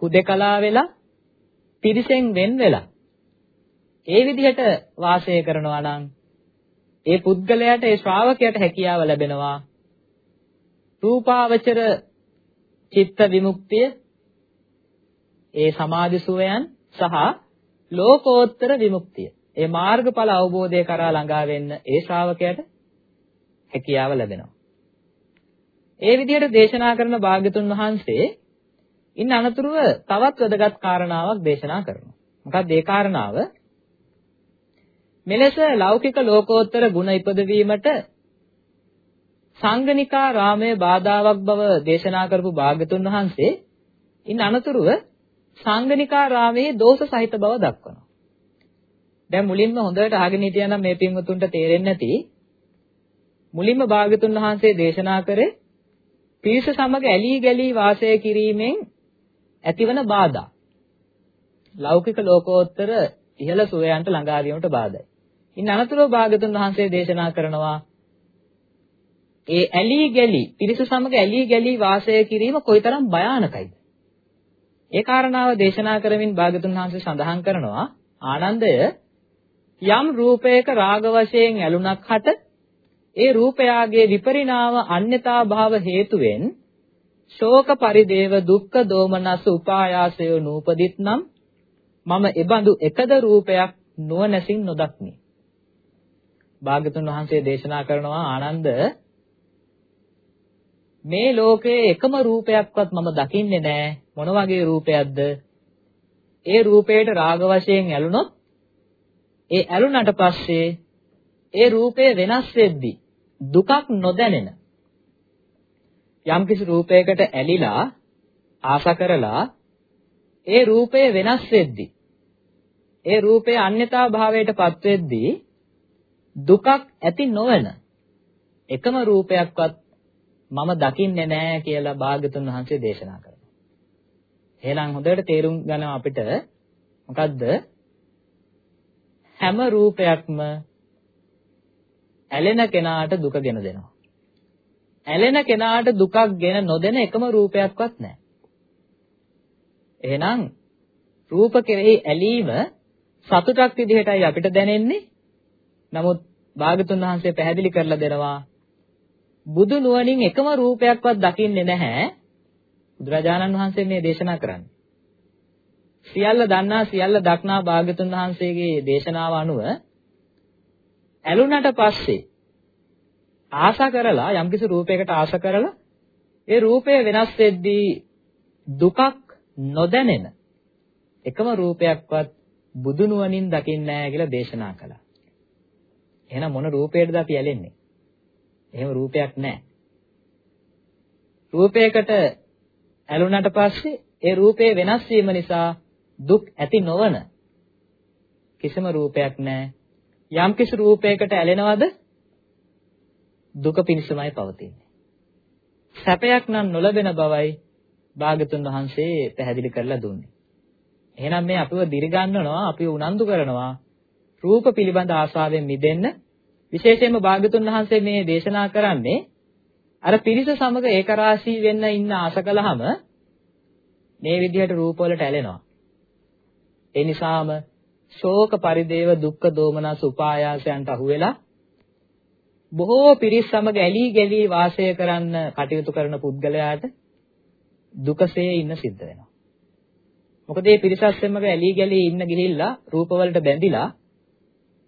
හුදකලා වෙලා පිරිසෙන් වෙන් වෙලා ඒ විදිහට වාසය කරනවා නම් ඒ පුද්ගලයාට ඒ ශ්‍රාවකයාට හැකියාව ලැබෙනවා. රූපාවචර චිත්ත විමුක්තිය ඒ සමාධි සුවයන් සහ ලෝකෝත්තර විමුක්තිය. ඒ මාර්ගඵල අවබෝධය කරා ළඟා වෙන්න ඒ ශ්‍රාවකයාට හැකියාව ලැබෙනවා. ඒ විදිහට දේශනා කරන භාග්‍යතුන් වහන්සේ ඉන්න අනතුරුව තවත් වැදගත් කාරණාවක් දේශනා කරනවා. මොකක්ද ඒ කාරණාව? මෙලෙස ලෞකික ලෝකෝත්තර ගුණ ඉපදවීමට සංගනිකා රාමයේ බාධාවක් බව දේශනා කරපු භාග්‍යතුන් වහන්සේ ඉන් අනතුරුව සංගනිකා රාමයේ දෝෂ සහිත බව දක්වනවා. දැන් මුලින්ම හොඳට අහගෙන හිටියා නම් මේ පින්වතුන්ට තේරෙන්නේ නැති මුලින්ම භාග්‍යතුන් වහන්සේ දේශනා කරේ පිරිස සමග ඇලී ගැලී වාසය කිරීමෙන් ඇතිවන බාධා. ලෞකික ලෝකෝත්තර ඉහළ සුවයන්ට ළඟා වීමට බාධායි. ඉන් අනතුරුව භාග්‍යතුන් වහන්සේ දේශනා කරනවා ඒ ඇලී ගැලි පිරිස සමග ඇලී ගැලි වාසය කිරීම කොයිතරම් භයානකයිද ඒ කාරණාව දේශනා කරමින් භාගතුන් වහන්සේ සඳහන් කරනවා ආනන්දය යම් රූපයක රාග වශයෙන් ඇලුනක් හට ඒ රූපයාගේ විපරිණාම අන්‍යතා භාව හේතුවෙන් ශෝක පරිදේව දුක්ඛ දෝමනස උපායාසය නූපදිත් නම් මම එබඳු එකද රූපයක් නුවණැසින් නොදක්මි. භාගතුන් වහන්සේ දේශනා කරනවා ආනන්ද මේ ලෝකයේ එකම රූපයක්වත් මම දකින්නේ නැහැ මොන වගේ රූපයක්ද? ඒ රූපයට රාග වශයෙන් ඇලුනොත් ඒ ඇලුනට පස්සේ ඒ රූපය වෙනස් වෙද්දී දුකක් නොදැනෙන. යම්කිසි රූපයකට ඇලිලා ආස කරලා ඒ රූපය වෙනස් වෙද්දී ඒ රූපය අන්‍යතා භාවයට පත් වෙද්දී දුකක් ඇති නොවන එකම රූපයක්වත් මම දකින්නේ නැහැ කියලා භාග්‍යතුන් වහන්සේ දේශනා කරනවා. එහෙනම් හොඳට තේරුම් ගන්න අපිට මොකද්ද හැම රූපයක්ම ඇලෙන කෙනාට දුක ගෙන දෙනවා. ඇලෙන කෙනාට දුකක් ගෙන නොදෙන එකම රූපයක්වත් නැහැ. එහෙනම් රූප කෙරෙහි ඇලීම සතුටක් විදිහටයි අපිට දැනෙන්නේ. නමුත් භාගතුන් වහන්සේ පැහැදිලි කරලා දෙනවා බුදු නුවණින් එකම රූපයක්වත් දකින්නේ නැහැ. බුදුරජාණන් වහන්සේ මේ දේශනා කරන්නේ. සියල්ල දන්නා සියල්ල දක්නා භාග්‍යතුන් වහන්සේගේ දේශනාව අනුව ඇලුනට පස්සේ ආශා කරලා යම්කිසි රූපයකට ආශා කරලා ඒ රූපය වෙනස් වෙද්දී දුකක් නොදැනෙන එකම රූපයක්වත් බුදු නුවණින් දකින්නේ නැහැ කියලා දේශනා කළා. එහෙනම් මොන රූපයකටද අපි ඇලෙන්නේ? එහෙම රූපයක් නැහැ. රූපයකට ඇලුනට පස්සේ ඒ රූපේ වෙනස් වීම නිසා දුක් ඇති නොවන කිසිම රූපයක් නැහැ. යම් කිසි රූපයකට ඇලෙනවද දුක පිණිසමයි පවතින්නේ. සැපයක් නම් නොලැබෙන බවයි භාගතුන් වහන්සේ පැහැදිලි කරලා දුන්නේ. එහෙනම් මේ අපිව දිරිගන්නනවා, අපිව උනන්දු කරනවා රූප පිළිබඳ ආශාවෙන් මිදෙන්න විශේෂයෙන්ම භාග්‍යතුන් වහන්සේ මේ දේශනා කරන්නේ අර පිරිස සමග ඒකරාශී වෙන්න ඉන්න ආස කළාම මේ විදිහට රූපවලට ඇලෙනවා. ඒ නිසාම ශෝක පරිදේව දුක්ඛ දෝමනස් උපායාසයන්ට අහු වෙලා බොහෝ පිරිස් සමග ඇලී ගැලී වාසය කරන්න කටයුතු කරන පුද්ගලයාට දුකසේ ඉන්න සිද්ධ වෙනවා. මොකද මේ පිරිසත් සමග ඇලී ගැලී ඉන්න ගිහිල්ලා රූපවලට බැඳිලා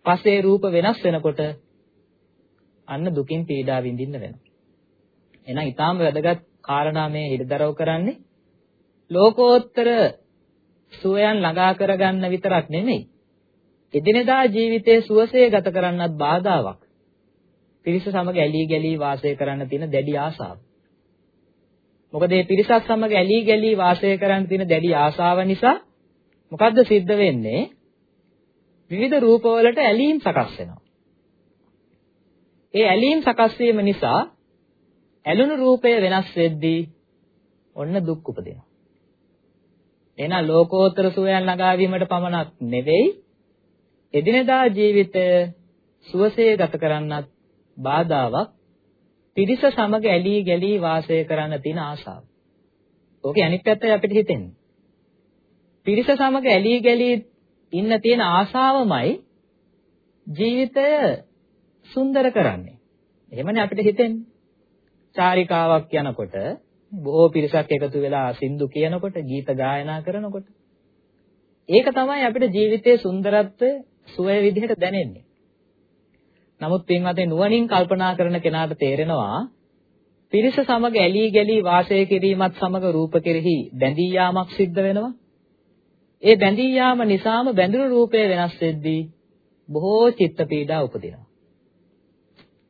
පස්සේ රූප වෙනස් වෙනකොට අන්න දුකින් පීඩා විඳින්න වෙනවා. එහෙනම් ඊටාම වැදගත් කාරණා මේ හිතදරව් කරන්නේ ලෝකෝත්තර සුවයන් ළඟා කරගන්න විතරක් නෙමෙයි. එදිනෙදා ජීවිතයේ සුවසේ ගත කරන්නත් බාධාවක්. පිරිස සමග ඇලී ගැලී වාසය කරන්න තියෙන දැඩි ආසාව. මොකද මේ පිරිසත් සමග ඇලී ගැලී වාසය කරන්න තියෙන දැඩි ආසාව නිසා මොකද්ද සිද්ධ වෙන්නේ? විවිධ රූපවලට ඇලීම් සකස් වෙනවා. ඒ ඇලීම් සකස් වීම නිසා ඇලුණු රූපය වෙනස් වෙද්දී ඔන්න දුක් උපදිනවා. එහෙනම් ලෝකෝත්තර සුවයන් ළඟා වීමට පමණක් නෙවෙයි එදිනෙදා ජීවිතය සුවසේ ගත කරන්නත් බාධාවක් පිරිස සමග ඇලී ගැලී වාසය කරන්න තියෙන ආසාව. ඕකේ අනිත් පැත්තයි අපිට හිතෙන්නේ. පිරිස සමග ඇලී ගැලී ඉන්න තියෙන ආසාවමයි ජීවිතය සුන්දර කරන්නේ. එහෙමනේ අපිට හිතෙන්නේ. චාරිකාවක් යනකොට බොහෝ පිරිසක් එකතු වෙලා සින්දු කියනකොට ගීත ගායනා කරනකොට ඒක තමයි අපිට ජීවිතයේ සුන්දරත්වය සුවය විදිහට දැනෙන්නේ. නමුත් පින්වත්නි නුවණින් කල්පනා කරන කෙනාට තේරෙනවා පිරිස සමග ඇලී ගැලී වාසය කිරීමත් සමග රූප කෙරෙහි බැඳී යාමක් සිද්ධ වෙනවා. ඒ බැඳී යාම නිසාම බැඳුණු රූපය වෙනස් වෙද්දී බොහෝ චිත්ත පීඩා උපදිනවා.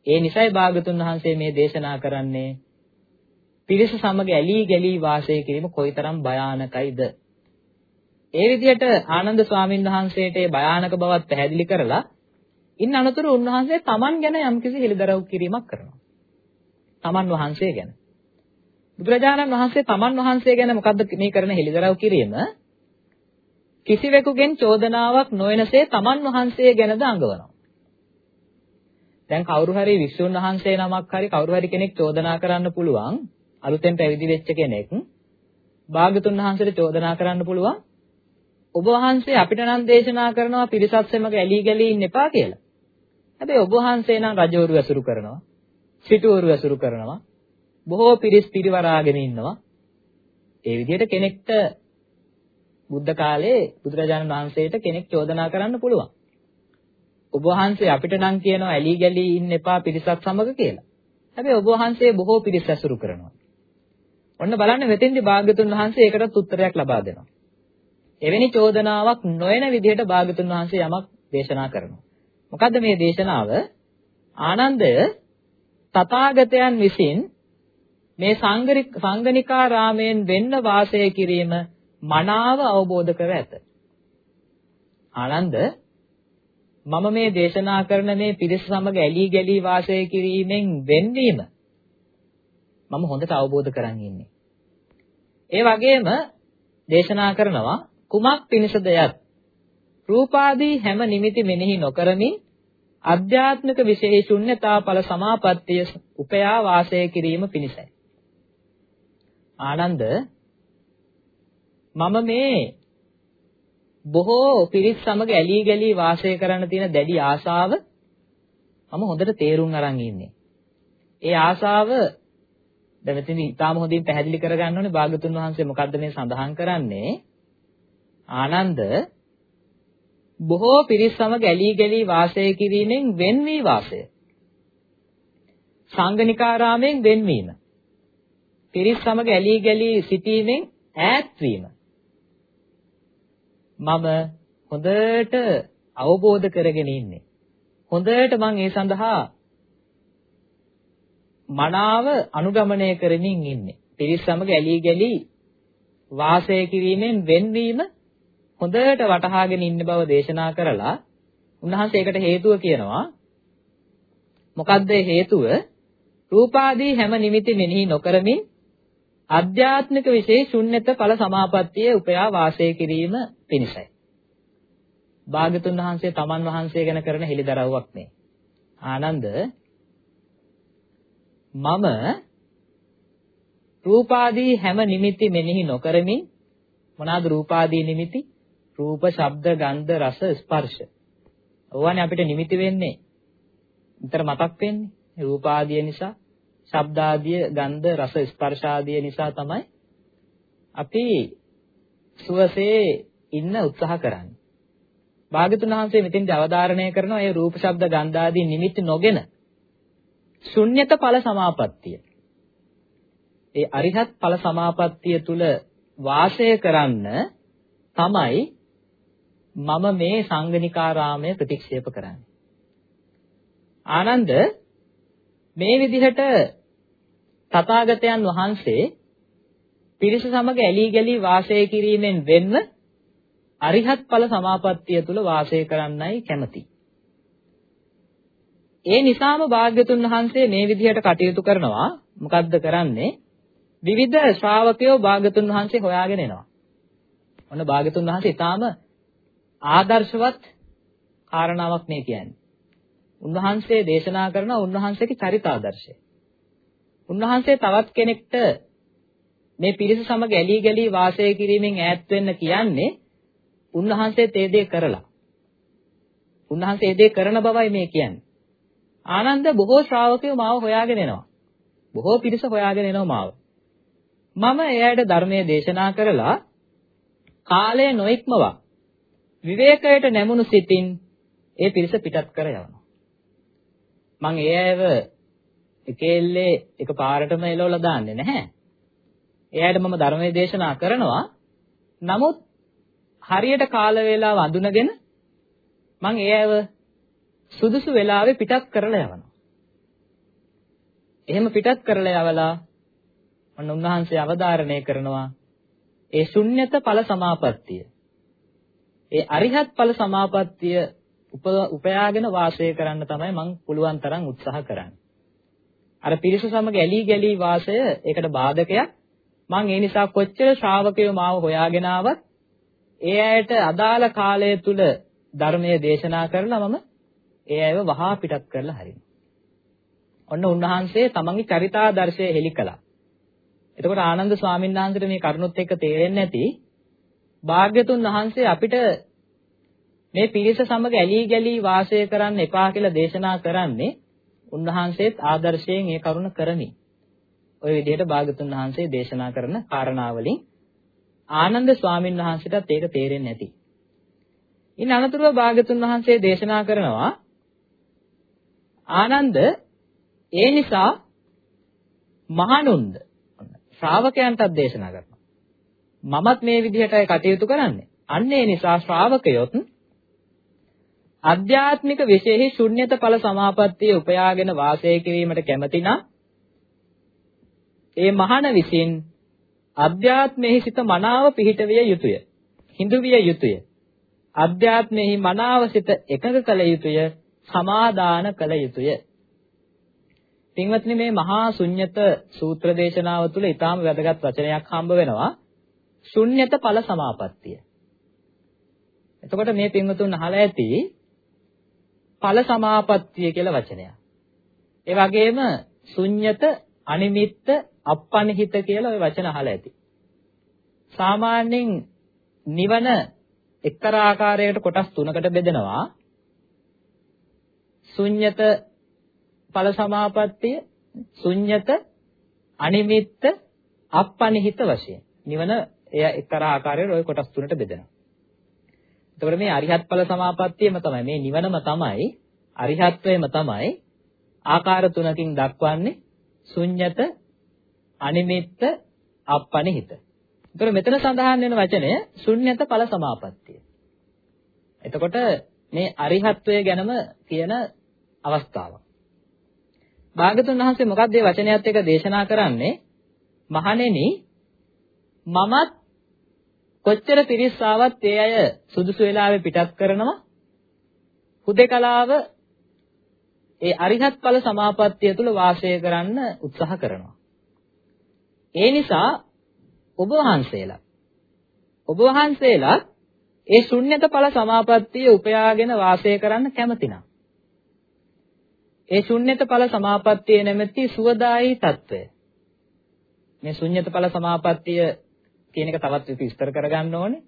ඒ නිසයි භාගතුන් වහන්සේ මේ දේශනා කරන්නේ පිරිස සමග ඇලී ගැලී වාසය කිරීම කොයිතරම් භයානකයිද ඒ විදිහට ආනන්ද ස්වාමීන් වහන්සේට ඒ භයානක බවත් පැහැදිලි කරලා ඉන්න අනතුරු උන්වහන්සේ තමන් ගැන යම්කිසි හෙළිදරව් කිරීමක් කරනවා. තමන් වහන්සේ ගැන. බුදුරජාණන් වහන්සේ තමන් වහන්සේ ගැන මොකද්ද මේ කරන හෙළිදරව් කිරීම? කිසිවෙකුගෙන් චෝදනාවක් නොවනසේ තමන් වහන්සේ ගැනද අඟවනවා. දැන් කවුරු හරි වික්ෂුන් වහන්සේ නමක් හරි කවුරු හරි කෙනෙක් චෝදනා කරන්න පුළුවන් අලුතෙන් පැවිදි වෙච්ච කෙනෙක් භාගතුන් වහන්සේට චෝදනා කරන්න පුළුවන් ඔබ වහන්සේ අපිට නම් දේශනා කරනවා පිරිසත් සමග ඇලී ගැලී ඉන්න එපා කියලා. හැබැයි ඔබ වහන්සේ නම් රජවරු ඇසුරු කරනවා, සිටුවරු ඇසුරු කරනවා, බොහෝ පිරිස් පිරිවරාගෙන ඉන්නවා. ඒ විදිහට කෙනෙක්ට බුද්ධ කාලේ බුදුරජාණන් වහන්සේට කෙනෙක් චෝදනා කරන්න පුළුවන්. ඔබ වහන්සේ අපිට නම් කියනවා ඇලී ගැලී ඉන්න එපා පිරිසක් සමග කියලා. හැබැයි ඔබ වහන්සේ බොහෝ පිරිස් ඇසුරු කරනවා. ඔන්න බලන්න මෙතෙන්දි භාග්‍යතුන් වහන්සේ ඒකටත් උත්තරයක් ලබා දෙනවා. එවැනි චෝදනාවක් නොයන විදිහට භාගතුන් වහන්සේ යමක් දේශනා කරනවා. මොකද්ද මේ දේශනාව? ආනන්දය තථාගතයන් විසින් මේ සංගනිකා රාමයෙන් වෙන්න වාසය කිරීම මනාව අවබෝධ කර ඇත. ආනන්ද මම මේ දේශනා කරන මේ පිරිස සමග ඇලී ගැලී වාසය කිරීමෙන් වෙන්වීම මම හොඳට අවබෝධ කරන් ඉන්නේ. ඒ වගේම දේශනා කරනවා කුමක් පිණිසද යත් රූපාදී හැම නිමිති මෙනෙහි නොකරමින් අධ්‍යාත්මික විශේෂ ශුන්‍යතාඵල සමාපත්තිය උපයා වාසය කිරීම පිණිසයි ආනන්ද මම මේ බොහෝ පිරිස් සමග ඇලී ගලී වාසය කරන්න තියෙන දැඩි ආශාව මම හොඳට තේරුම් අරන් ඉන්නේ. ඒ ආශාව දැන් මෙතන ඉතාම හොඳින් පැහැදිලි කරගන්න ඕනේ භාගතුන් වහන්සේ මොකද්ද මේ සඳහන් කරන්නේ? ආනන්ද බොහෝ පිරිස් සමග ඇලී ගැලී වාසය කිරීමෙන් වෙන් වී වාසය. සංගනිකාරාමයෙන් වෙන්වීම. පිරිස් සමග ඇලී ගැලී සිටීමෙන් ඈත් වීම. මම හොඳට අවබෝධ කරගෙන ඉන්නේ. හොඳට මම ඒ සඳහා මනාව අනුගමනය කරමින් ඉන්නේ. පිරිස් සමග ඇලී ගැලී වාසය කිරීමෙන් වෙන්වීම හොඳට වටහාගෙන ඉන්න බව දේශනා කරලා උන්වහන්සේ ඒකට හේතුව කියනවා මොකද්ද හේතුව රූපාදී හැම නිමිති මෙනෙහි නොකරමින් අධ්‍යාත්මික විශේෂ ශුන්්‍යත ඵල සමාපත්තියේ උපයා වාසය කිරීම පිණිසයි. භාගතුන් වහන්සේ තමන් වහන්සේ ගැන කරන හෙළිදරව්වක් මේ. ආනන්ද මම රූපාදී හැම නිමිති මෙනෙහි නොකරමින් මොනවාද රූපාදී නිමිති? රූප, ශබ්ද, ගන්ධ, රස, ස්පර්ශ. ඕවනේ අපිට නිමිති වෙන්නේ. විතර මතක් වෙන්නේ. රූප ආදිය නිසා, ශබ්ද ආදිය, ගන්ධ, රස, ස්පර්ශ ආදිය නිසා තමයි අපි සුවසේ ඉන්න උත්සාහ කරන්නේ. භාගතුන් වහන්සේ මෙතෙන්දී අවධාරණය කරනවා මේ රූප, ශබ්ද, ගන්ධ ආදී නිමිති නොගෙන ශුන්්‍යත ඵල සමාපත්තිය. ඒ අරිහත් ඵල සමාපත්තිය තුල වාසය කරන්න තමයි මම මේ සංගනිකාරාමය ප්‍රතික්ෂේප කරන්නේ. ආනන්ද මේ විදිහට තථාගතයන් වහන්සේ පිරිස සමග ඇලී ගලී වාසය කිරීමෙන් වෙන්ව අරිහත් ඵල සමාපත්තිය තුල වාසය කරන්නයි කැමති. ඒ නිසාම භාග්‍යතුන් වහන්සේ මේ විදිහට කටයුතු කරනවා. මොකද්ද කරන්නේ? විවිධ ශ්‍රාවකයෝ භාගතුන් වහන්සේ හොයාගෙන එනවා. ඔන්න භාගතුන් වහන්සේ ඊටාම ආදර්ශවත් කාරණාවක් මේ කියන්නේ. උන්වහන්සේ දේශනා කරන උන්වහන්සේගේ චරිත ආදර්ශය. උන්වහන්සේ තවත් කෙනෙක්ට මේ පිරිස සමග ඇලී ගලී වාසය කිරීමෙන් ඈත් වෙන්න කියන්නේ උන්වහන්සේ තේ දේ කරලා. උන්වහන්සේ ඒ දේ කරන බවයි මේ කියන්නේ. ආනන්ද බොහෝ ශ්‍රාවකයෝ මාව හොයාගෙන එනවා. බොහෝ පිරිස හොයාගෙන එනවා මාව. මම එයාට ධර්මයේ දේශනා කරලා කාලය නොඉක්මවා විවේකයට නැමුණු සිතින් ඒ පිරිස පිටත් කර යවනවා. මං ඒ අයව එකෙල්ලේ එක පාරටම එලවලා දාන්නේ නැහැ. එයාට මම ධර්මයේ දේශනා කරනවා. නමුත් හරියට කාල වේලාව අඳුනගෙන මං ඒ අයව සුදුසු වෙලාවෙ පිටත් කරලා යවනවා. එහෙම පිටත් කරලා යවලා ඔන්න උන්වහන්සේ අවධාරණය කරනවා ඒ ශුන්්‍යත ඵල සමාපත්තිය. ඒ අරිහත් ඵල සමාපත්තිය උපයාගෙන වාසය කරන්න තමයි මම පුළුවන් තරම් උත්සාහ කරන්නේ. අර පිරිස සමග ඇලී ගැලී වාසය ඒකට බාධකයක්. මම ඒ නිසා කොච්චර ශ්‍රාවකයෝ මාව හොයාගෙන ආවත් ඒ අයට අදාළ කාලය තුල ධර්මයේ දේශනා කරලා මම ඒ අයව වහා පිටත් කරලා හරිනවා. ඔන්න උන්වහන්සේ තමන්ගේ චරිතාදර්ශය හෙළි කළා. එතකොට ආනන්ද ස්වාමීන් වහන්සේට මේ කරුණොත් එක්ක තේරෙන්නේ නැති භාග්‍යතුන් වහන්සේ අපිට මේ පිරිස සමග ඇලී ගැලී වාසය කරන්න එපා කියලා දේශනා කරන්නේ උන්වහන්සේත් ආදර්ශයෙන් ඒ කරුණ කරමි. ওই විදිහට භාග්‍යතුන් වහන්සේ දේශනා කරන කාරණාවලින් ආනන්ද ස්වාමීන් වහන්සේටත් ඒක තේරෙන්නේ නැති. ඉන් අනතුරුව භාග්‍යතුන් වහන්සේ දේශනා කරනවා ආනන්ද ඒ නිසා මහණුන්ද ශ්‍රාවකයන්ටත් දේශනා කරනවා. මමත් මේ විදිහටයි කටයුතු කරන්නේ. අන්න ඒ නිසා ශ්‍රාවකයොත් අධ්‍යාත්මික විශේෂ ශුන්්‍යත ඵල සමාපත්තිය උපයාගෙන වාසය කිරීමට කැමති නම් ඒ මහාන විසින් අධ්‍යාත්මෙහි සිත මනාව පිහිටවිය යුතුය. හිඳුවිය යුතුය. අධ්‍යාත්මෙහි මනාව සිත එකඟ කළ යුතුය. සමාදාන කළ යුතුය. පින්වත්නි මේ මහා ශුන්්‍යත සූත්‍ර දේශනාව තුළ ඊටාම වැදගත් වචනයක් හම්බ වෙනවා. ශුන්්‍යත ඵල සමාපත්තිය. එතකොට මේ පින්වතුන් අහලා ඇති ඵල සමාපත්තිය කියලා වචනයක්. ඒ වගේම ශුන්්‍යත අනිමිත්ත අප්පනිහිත කියලා ওই වචන අහලා ඇති. සාමාන්‍යයෙන් නිවන එක්තරා ආකාරයකට කොටස් තුනකට බෙදෙනවා. ශුන්්‍යත ඵල සමාපත්තිය, ශුන්්‍යත, අනිමිත්ත, අප්පනිහිත වශයෙන්. නිවන එය එක්තරා ආකාරයකට ওই කොටස් තුනට බෙදෙනවා. එතකොට මේ අරිහත් ඵල සමාපත්තියම තමයි මේ නිවනම තමයි අරිහත්වයම තමයි ආකාර තුනකින් දක්වන්නේ ශුන්්‍යත අනිමිත්ත අප්පනිහිත. ඒතර මෙතන සඳහන් වෙන වචනය ශුන්්‍යත ඵල සමාපත්තිය. එතකොට මේ අරිහත්වය ගැනම කියන අවස්ථාවක්. භාගතුන් වහන්සේ මොකක්ද මේ වචනයත් එක්ක දේශනා කරන්නේ? මහණෙනි මමත් කොච්චර පිරිස් ආවත් ඒ අය සුදුසු වෙලාවේ පිටත් කරනවා. හුදේකලාව ඒ අරිහත් ඵල සමාපත්තිය තුල වාසය කරන්න උත්සාහ කරනවා. ඒ නිසා ඔබ වහන්සේලා ඔබ වහන්සේලා ඒ ශුන්්‍යත ඵල සමාපත්තිය උපයාගෙන වාසය කරන්න කැමතිනම් ඒ ශුන්්‍යත ඵල සමාපත්තිය නැමැති සුවදායි తত্ত্বය මේ ශුන්්‍යත ඵල සමාපත්තිය කියන එක තවත් විස්තර කරගන්න ඕනේ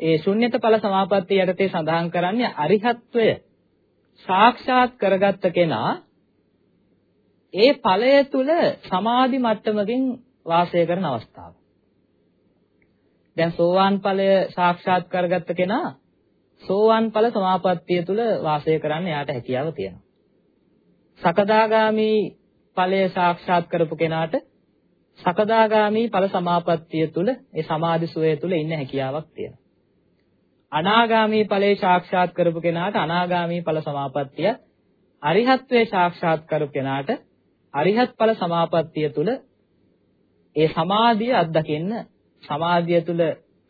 ඒ ශුන්්‍යත ඵල සමාපත්තිය යටතේ සඳහන් කරන්නේ අරිහත්වය සාක්ෂාත් කරගත්ත කෙනා ඒ ඵලය තුල සමාධි මට්ටමකින් වාසය කරන අවස්ථාව. දැන් සෝවාන් ඵලය සාක්ෂාත් කරගත්ත කෙනා සෝවාන් ඵල සමාපත්තිය තුල වාසය කරන්න යාට හැකියාව තියෙනවා. සකදාගාමි ඵලය සාක්ෂාත් කරපු කෙනාට සකදාගාමි ඵල සමාපත්තිය තුල ඒ සමාධි සුවය තුල ඉන්න හැකියාවක් තියෙනවා. අනාගාමි ඵලයේ සාක්ෂාත් කරපු කෙනාට අනාගාමි ඵල සමාපත්තිය අරිහත්ත්වේ සාක්ෂාත් කරපු කෙනාට අරිහත් ඵල සමාපත්තිය තුල ඒ සමාධිය අත්දකින්න සමාධිය තුල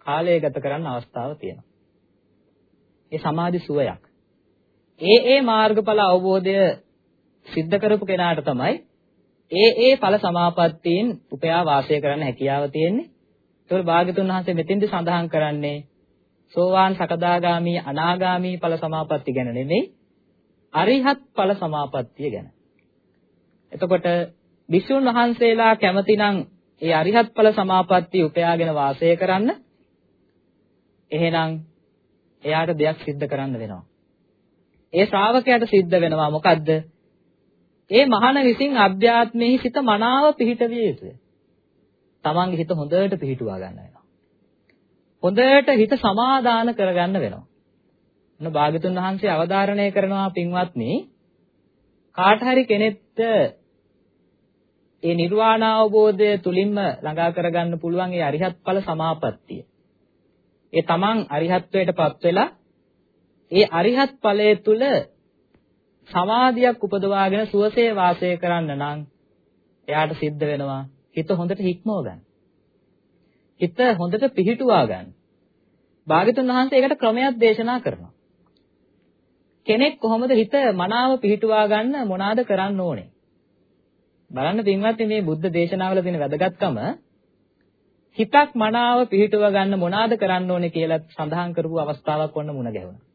කාලය ගත කරන්න අවස්ථාව තියෙනවා. ඒ සමාධි සුවයක්. ඒ ඒ මාර්ගඵල අවබෝධය සිද්ධ කරපු කෙනාට තමයි ඒ ඒ ඵල සමාපත්තීන් උපයා වාසය කරන්න හැකියාව තියෙන්නේ. ඒතකොට භාග්‍යතුන් වහන්සේ මෙතෙන්දි සඳහන් කරන්නේ සෝවාන් සකදාගාමි අනාගාමි ඵල සමාපatti ගැන නෙමෙයි අරිහත් ඵල සමාපත්තිය ගැන. එතකොට විසුණු වහන්සේලා කැමතිනම් ඒ අරිහත් ඵල සමාපatti උපයාගෙන වාසය කරන්න එහෙනම් එයාට දෙයක් සිද්ධ කරන්න වෙනවා. ඒ ශ්‍රාවකයාට සිද්ධ වෙනවා මොකද්ද? ඒ මහාන විසින් අධ්‍යාත්මෙහි සිත මනාව පිහිටවිය යුතුය. තමන්ගේ හිත හොඳට පිහිටුවා ගන්න වෙනවා. හොඳට හිත සමාදාන කරගන්න වෙනවා. මොන භාග්‍යතුන් වහන්සේ අවධාරණය කරනවා පින්වත්නි කාට හරි කෙනෙක්ට ඒ නිර්වාණ අවබෝධය තුලින්ම ළඟා කරගන්න පුළුවන් ඒ අරිහත් ඵල සමාපත්තිය. ඒ තමන් අරිහත්ත්වයටපත් වෙලා ඒ අරිහත් ඵලයේ තුල සමාධියක් උපදවාගෙන සුවසේ වාසය කරන්න නම් එයාට සිද්ධ වෙනවා හිත හොඳට හික්මව ගන්න. හිත හොඳට පිහිටුවා ගන්න. භාග්‍යතුන් වහන්සේ ඒකට ක්‍රමයක් දේශනා කරනවා. කෙනෙක් කොහොමද හිත මනාව පිහිටුවා ගන්න මොනවාද කරන්න ඕනේ? බලන්න පින්වත්නි මේ බුද්ධ දේශනාවල තියෙන වැදගත්කම හිතක් මනාව පිහිටුව ගන්න මොනවාද කරන්න ඕනේ කියලා සඳහන් කරපු අවස්ථාවක් වොන්න මුණ ගැහුණා.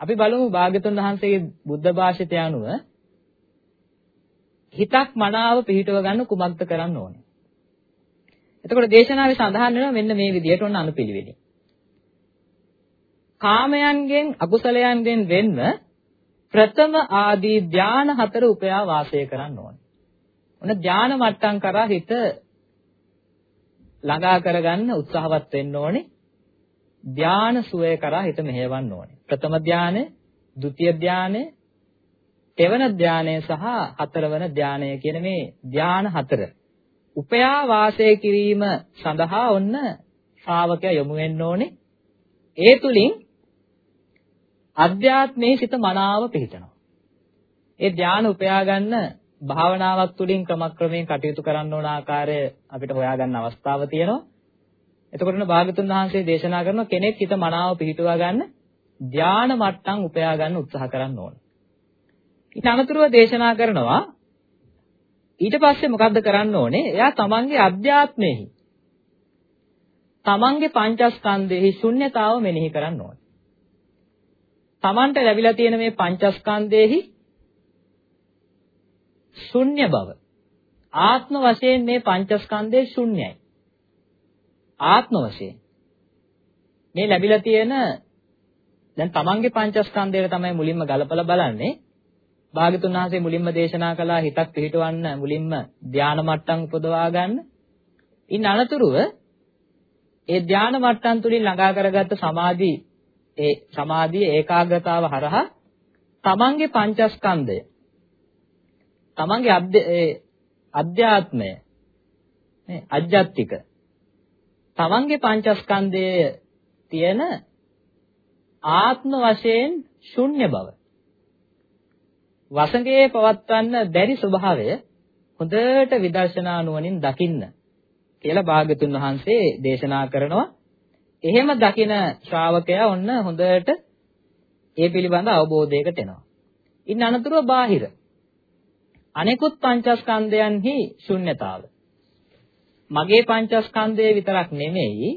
අපි බලමු භාග්‍යතුන් වහන්සේගේ බුද්ධ භාෂිතය අනුව හිතක් මනාව පිහිටව ගන්න කුමක්ද කරන්න ඕනේ. එතකොට දේශනාවේ සඳහන් වෙනවා මෙන්න මේ විදිහට ඔන්න අනුපිළිවෙලින්. කාමයන්ගෙන් අකුසලයන්ගෙන් වෙන්ව ප්‍රථම ආදී ධාන හතර උපයා වාසය කරන්න ඕනේ. ඔන්න ධාන මට්ටම් කරා හිත ළඟා කරගන්න උත්සාහවත් වෙන්න ඕනේ. ධාන සුවය කරා හිත මෙහෙවන්න ඕනේ. ප්‍රථම ධානය, ဒုတိ ය ධානය, තෙවන ධානය සහ හතරවන ධානය කියන මේ ධාන හතර. උපයා වාසය කිරීම සඳහා ඔන්න ශ්‍රාවකයා යොමු වෙන්න ඕනේ. ඒ තුලින් අධ්‍යාත්මයේ සිත මනාව පිහිටනවා. ඒ ධාන උපයා ගන්න භාවනාවක් තුළින් ක්‍රමක්‍රමයෙන් කටයුතු කරන්න ඕන ආකාරය අපිට හොයාගන්න අවස්ථාව තියෙනවා. එතකොට න භාගතුන් වහන්සේ දේශනා කරන කෙනෙක් හිත මනාව පිහිටුවා ගන්න ධාන මට්ටම් උපයා ගන්න උත්සාහ කරන්න ඕන. ඊට අනතුරුව දේශනා කරනවා ඊට පස්සේ මොකද්ද කරන්න ඕනේ? එයා තමන්ගේ අධ්‍යාත්මෙහි තමන්ගේ පංචස්කන්ධෙහි ශුන්්‍යතාව මෙනෙහි කරන්න ඕනේ. තමන්ට ලැබිලා තියෙන මේ පංචස්කන්ධෙහි ශුන්‍ය බව. ආත්ම වශයෙන් මේ පංචස්කන්ධය ශුන්‍යයි. ආත්ම වශයෙන්. මේ ලැබිලා තියෙන දැන් තමන්ගේ පංචස්කන්ධයට තමයි මුලින්ම ගලපලා බලන්නේ. භාගතුන් වහන්සේ මුලින්ම දේශනා කළා හිතක් පිහිටවන්න මුලින්ම ධානා මට්ටම් උපදවා ගන්න. ඉන් අනතුරුව ඒ ධානා මට්ටම් තුලින් ළඟා කරගත්ත සමාධි ඒ සමාධියේ ඒකාග්‍රතාව හරහා තමන්ගේ පංචස්කන්ධය තමන්ගේ අධ්‍යාත්මය නේ අජ්ජත්තික තමන්ගේ පංචස්කන්ධයේ තියෙන ආත්ම වශයෙන් ශුන්‍ය බව වසඟයේ පවත්වන්න බැරි ස්වභාවය හොඳට විදර්ශනා නුවණින් දකින්න කියලා භාග්‍යතුන් වහන්සේ දේශනා කරනවා. එහෙම දකින ශ්‍රාවකයා ඔන්න හොඳට ඒ පිළිබඳ අවබෝධයකට එනවා. ඉන්න අනතුරුව බාහිර අනෙකුත් පංචස්කන්ධයන්හි ශුන්්‍යතාව. මගේ පංචස්කන්ධය විතරක් නෙමෙයි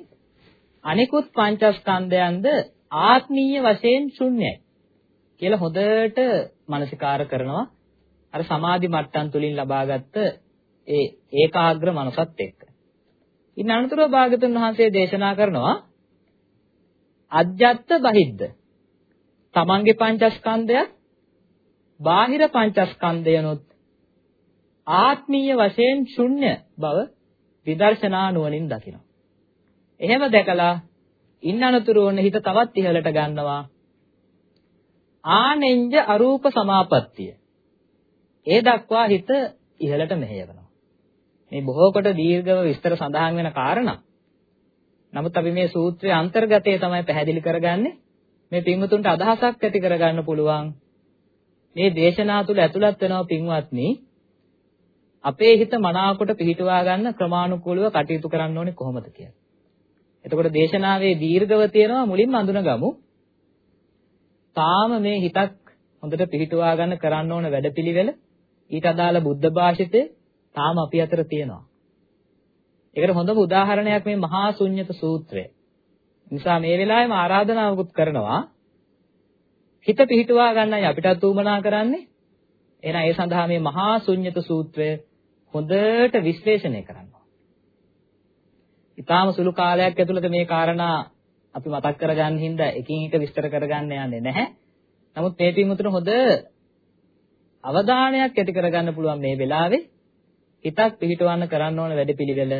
අනෙකුත් පංචස්කන්ධයන්ද ආත්මීය වශයෙන් ශුන්‍යයි කියලා හොඳට මනසිකාර කරනවා අර සමාධි මට්ටම් තුලින් ලබාගත්ත ඒ ඒකාග්‍ර මනසත් එක්ක. ඉන්න අනතුරුව භාගතුන් වහන්සේ දේශනා කරනවා අජ්ජත් බහිද්ද තමන්ගේ පංචස්කන්ධයත් බාහිර පංචස්කන්ධයනොත් ආත්මීය වශයෙන් ශුන්‍ය බව විදර්ශනා නුවණින් දකිනවා. එහෙම දැකලා ඉන්න අනතුරු වුණ හිත තවත් ඉහළට ගන්නවා. ආනෙන්ජ අරූප සමාපත්තිය. ඒ දක්වා හිත ඉහළට මෙහෙයවනවා. මේ බොහෝ කොට දීර්ඝව විස්තර සඳහන් වෙන කාරණා. නමුත් අපි මේ සූත්‍රයේ අන්තර්ගතය තමයි පැහැදිලි කරගන්නේ. මේ පින්වතුන්ට අදහසක් ඇති කරගන්න පුළුවන්. මේ දේශනා තුල ඇතුළත් වෙනවා පින්වත්නි අපේ හිත මනාවකට පිහිටුවා ගන්න ක්‍රමානුකූලව කටයුතු කරන්න ඕනේ කොහොමද කියලා. එතකොට දේශනාවේ දීර්ඝව තියෙනවා මුලින්ම අඳුනගමු. තාම මේ හිතක් හොඳට පිහිටුවා ගන්න කරන්න ඕන වැඩපිළිවෙල ඊට අදාළ බුද්ධ භාෂිතේ තාම අපි අතර තියෙනවා. ඒකට හොඳම උදාහරණයක් මේ මහා ශුන්්‍යත සූත්‍රය. නිසා මේ වෙලාවෙම ආරාධනාවකුත් කරනවා හිත පිහිටුවා ගන්නයි අපිටත් උවමනා කරන්නේ. එහෙනම් ඒ සඳහා මේ මහා ශුන්්‍යත සූත්‍රය හොඳට විශ්ලේෂණය කරන්න ඊටාම සුළු කාලයක් ඇතුළත මේ කාරණා අපි මතක් කරගන්න හින්දා එකින් එක විස්තර කරගන්න යන්නේ නැහැ. නමුත් මේ පින්වතුන හොඳ අවධානයක් ඇති කරගන්න පුළුවන් මේ වෙලාවේ හිතක් පිහිටවන්න කරන්න ඕන වැඩපිළිවෙල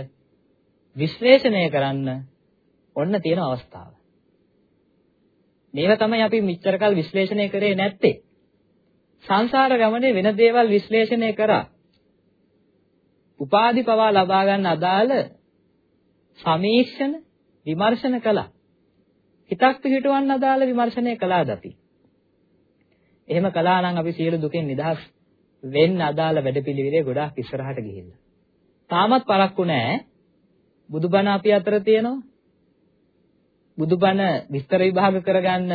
විශ්ලේෂණය කරන්න ඔන්න තියෙන අවස්ථාව. මේව තමයි අපි මෙච්චරකල් විශ්ලේෂණය කරේ නැත්තේ. සංසාර ගමනේ වෙන දේවල් විශ්ලේෂණය කරා. උපාධි පවා ලබා ගන්න අදාළ සමීක්ෂණ විමර්ශන කළා. හිතක් පිහිටවන්න අදාළ විමර්ශනය කළාද අපි? එහෙම කළා නම් අපි සියලු දුකෙන් නිදහස් වෙන්න අදාළ වැඩපිළිවෙලේ ගොඩාක් ඉස්සරහට ගිහිල්ලා. තාමත් පරක්කු නැහැ. බුදුබණ අපි අතර තියෙනවා. බුදුබණ විස්තර විභාග කරගන්න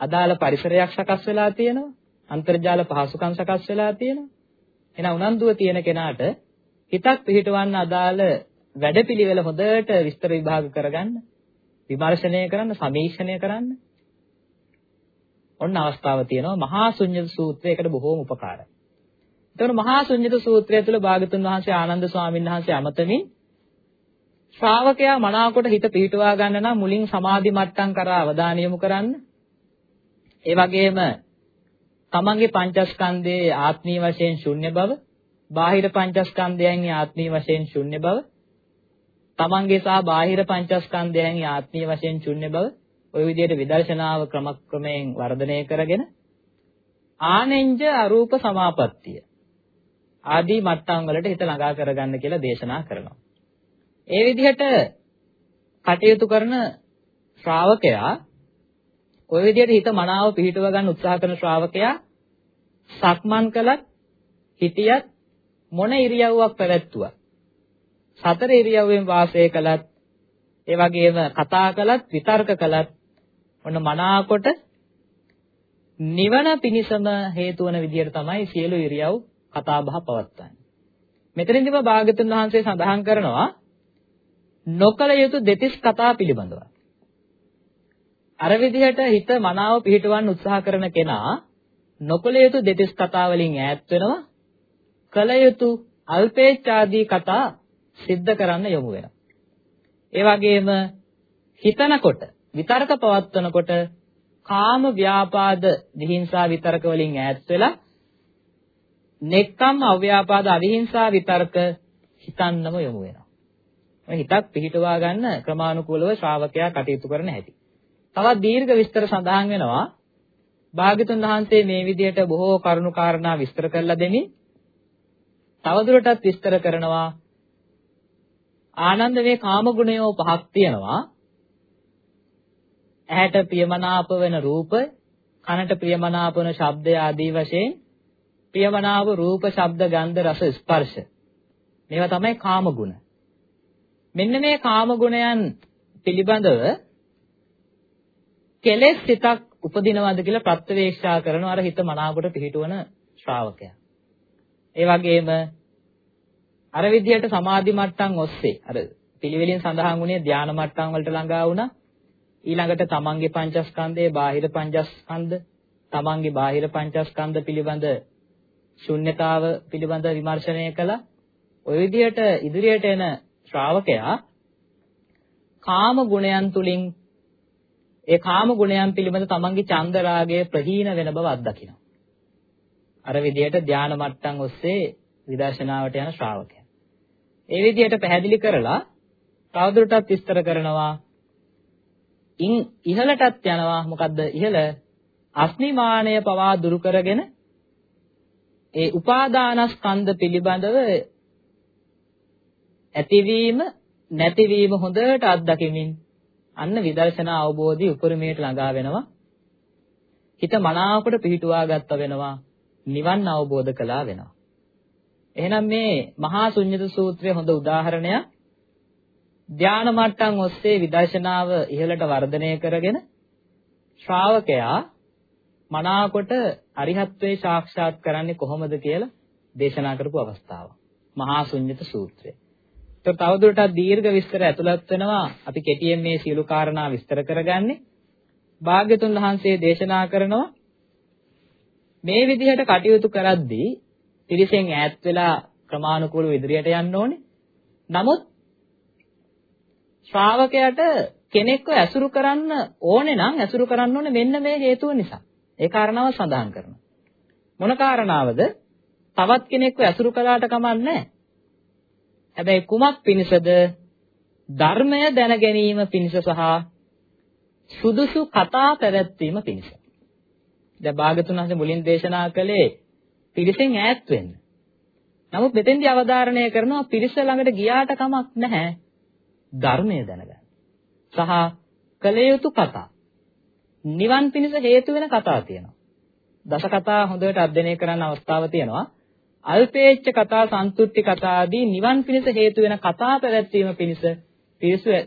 අදාළ පරිසරයක් සකස් වෙලා තියෙනවා. අන්තර්ජාල පහසුකම් සකස් වෙලා තියෙනවා. එහෙනම් උනන්දුව තියෙන කෙනාට හිතක් පිහිටවන්න අදාළ වැඩපිළිවෙල හොඳට විස්තර විභාග කරගන්න, විමර්ශනය කරන්න, සමීක්ෂණය කරන්න. ඔන්න අවස්ථාව තියෙනවා මහා ශුන්්‍යත සූත්‍රයකට බොහෝම උපකාරයි. එතකොට මහා ශුන්්‍යත සූත්‍රය තුළ භාගතුන් වහන්සේ ආනන්ද ස්වාමීන් වහන්සේ අමතමින් ශ්‍රාවකයා මනාකොට හිත පිහිටුවා ගන්න නම් මුලින් සමාධි මට්ටම් කරා අවධානය යොමු කරන්න. ඒ වගේම තමන්ගේ පංචස්කන්ධයේ ආත්මීය වශයෙන් ශුන්‍ය බව, බාහිර පංචස්කන්ධයන්ගේ ආත්මීය වශයෙන් ශුන්‍ය බව, තමන්ගේ සහ බාහිර පංචස්කන්ධයන්ගේ ආත්මීය වශයෙන් ශුන්‍ය බව ওই විදිහට විදර්ශනාව ක්‍රමක්‍රමයෙන් වර්ධනය කරගෙන ආනෙන්ජ අරූප සමාපත්තිය ආදී මට්ටම් වලට හිත ළඟා කරගන්න කියලා දේශනා කරනවා. ඒ විදිහට කටයුතු කරන ශ්‍රාවකයා ওই විදිහට හිත මනාව පිහිටව ගන්න උත්සාහ කරන ශ්‍රාවකයා සක්මන් කළත් හිටියත් මොන ඉරියව්වක් පැවැත්තුවා සතර ඉරියව්වෙන් වාසය කළත් ඒ වගේම කතා කළත් විතර්ක කළත් ඔන්න මනාකොට නිවන පිණිසම හේතු වන විදිහට තමයි සියලු ඉරියව් කතා බහ පවත්වන්නේ. මෙතනදීම භාගතුන් වහන්සේ සඳහන් කරනවා නොකල යුතු දෙතිස් කතා පිළිබඳව. අර විදිහට හිත මනාව පිහිටවන්න උත්සාහ කරන කෙනා නොකල යුතු දෙතිස් කතා වලින් ඈත් වෙනවා. කල යුතු අල්පේච්ඡාදී කතා සිද්ධ කරන්න යොමු වෙනවා. ඒ වගේම හිතනකොට විතර්ක පවත්වනකොට කාම ව්‍යාපාද විහිංසා විතර්ක වලින් ඈත් වෙලා නෙක්කම් අව්‍යාපාද අවිහිංසා විතර්ක හිතන්නම යොමු වෙනවා. මේ හිතක් පිහිටවා ගන්න ක්‍රමානුකූලව ශ්‍රාවකයා කටයුතු කරන හැටි. තවත් දීර්ඝ විස්තර සඳහන් වෙනවා. භාග්‍යතුන් වහන්සේ මේ විදිහට බොහෝ කරුණු කාරණා විස්තර කරලා දෙමින් තවදුරටත් විස්තර කරනවා ආනන්ද මේ කාම ගුණයෝ පහක් තියෙනවා. ඇහැට ප්‍රියමනාප වෙන රූප, කනට ප්‍රියමනාප වෙන ශබ්ද ආදී වශයෙන් ප්‍රියමනාප රූප, ශබ්ද, ගන්ධ, රස, ස්පර්ශ. මේවා තමයි කාම ගුණ. මෙන්න මේ කාම ගුණයන් පිළිබඳව කෙලෙස් සිතක් උපදිනවද කියලා ප්‍රත්‍යවේක්ෂා කරනවා අර හිත මනාවකට පිහිටවන ශ්‍රාවකයා. ඒ වගේම අර විදිහට සමාධි මට්ටම් ඔස්සේ අර පිළිවෙලින් සඳහන් වුණේ ධානා මට්ටම් වලට ළඟා වුණා. ඊළඟට තමන්ගේ පංචස්කන්ධයේ බාහිර පංචස්කන්ධ, තමන්ගේ බාහිර පංචස්කන්ධ පිළිබඳ ශුන්්‍යතාව පිළිබඳ විමර්ශනය කළා. ওই විදිහට ඉදිරියට එන ශ්‍රාවකයා කාම ගුණයන් තුලින් ඒ කාම ගුණයන් පිළිබඳ තමන්ගේ චන්ද රාගය ප්‍රහීන වෙන බව අත්දකිනවා. අර විදිහට ධානා මට්ටම් ඔස්සේ විදර්ශනාවට යන ශ්‍රාවකයා. ඒ විදිහට පැහැදිලි කරලා තවදුරටත් විස්තර කරනවා. ඉන් ඉහළටත් යනවා. මොකද්ද? ඉහළ අස්නිමානය පවා දුරු කරගෙන ඒ උපාදානස්කන්ධ පිළිබඳව ඇතිවීම නැතිවීම හොඳට අත්දකිමින් අන්න විදර්ශනා අවබෝධي උපරිමයට ළඟා වෙනවා. හිත මනාවකට පිහිටුවා ගත්ත වෙනවා. නිවන් අවබෝධ කළා වෙනවා. එහෙනම් මේ මහා ශුන්්‍යත සූත්‍රයේ හොඳ උදාහරණයක් ධාන මට්ටම් ඔස්සේ විදර්ශනාව ඉහළට වර්ධනය කරගෙන ශ්‍රාවකයා මනාකොට අරිහත්ත්වේ සාක්ෂාත් කරන්නේ කොහොමද කියලා දේශනා කරපු අවස්ථාව. මහා ශුන්්‍යත සූත්‍රය. ඒතර තවදුරටත් දීර්ඝ විස්තර ඇතුළත් වෙනවා. අපි කෙටියෙන් මේ සියලු කාරණා විස්තර කරගන්නේ. භාග්‍යතුන් වහන්සේ දේශනා කරනවා මේ විදිහට කටයුතු කරද්දී පිරිසෙන් ඈත් වෙලා ක්‍රමානුකූලව ඉදිරියට යන්න ඕනේ. නමුත් ශ්‍රාවකයාට කෙනෙක්ව ඇසුරු කරන්න ඕනේ නම් ඇසුරු කරන්න ඕනේ මෙන්න මේ හේතුව නිසා. ඒ කාරණාව සඳහන් කරනවා. මොන කාරණාවද? තවත් කෙනෙක්ව ඇසුරු කළාට කමන්නේ හැබැයි කුමක් පිණිසද? ධර්මය දැන ගැනීම පිණිස සහ සුදුසු කතා පැවැත්වීම පිණිස. දැන් භාගතුන් වහන්සේ මුලින් දේශනා කළේ පිරිසෙන් ඈත් වෙන්න. නමුත් මෙතෙන්දී අවධාරණය කරනවා පිරිස ළඟට ගියාට කමක් නැහැ. ධර්මය දැනගන්න. සහ කළ යුතු කතා. නිවන් පිණිස හේතු වෙන කතා තියෙනවා. දස කතා හොඳට අධ්‍යයනය කරන්න අවස්ථාව තියෙනවා. අල්පේච්ඡ කතා, සන්තුට්ටි කතා ආදී නිවන් පිණිස හේතු වෙන කතා පැවැත්වීම පිණිස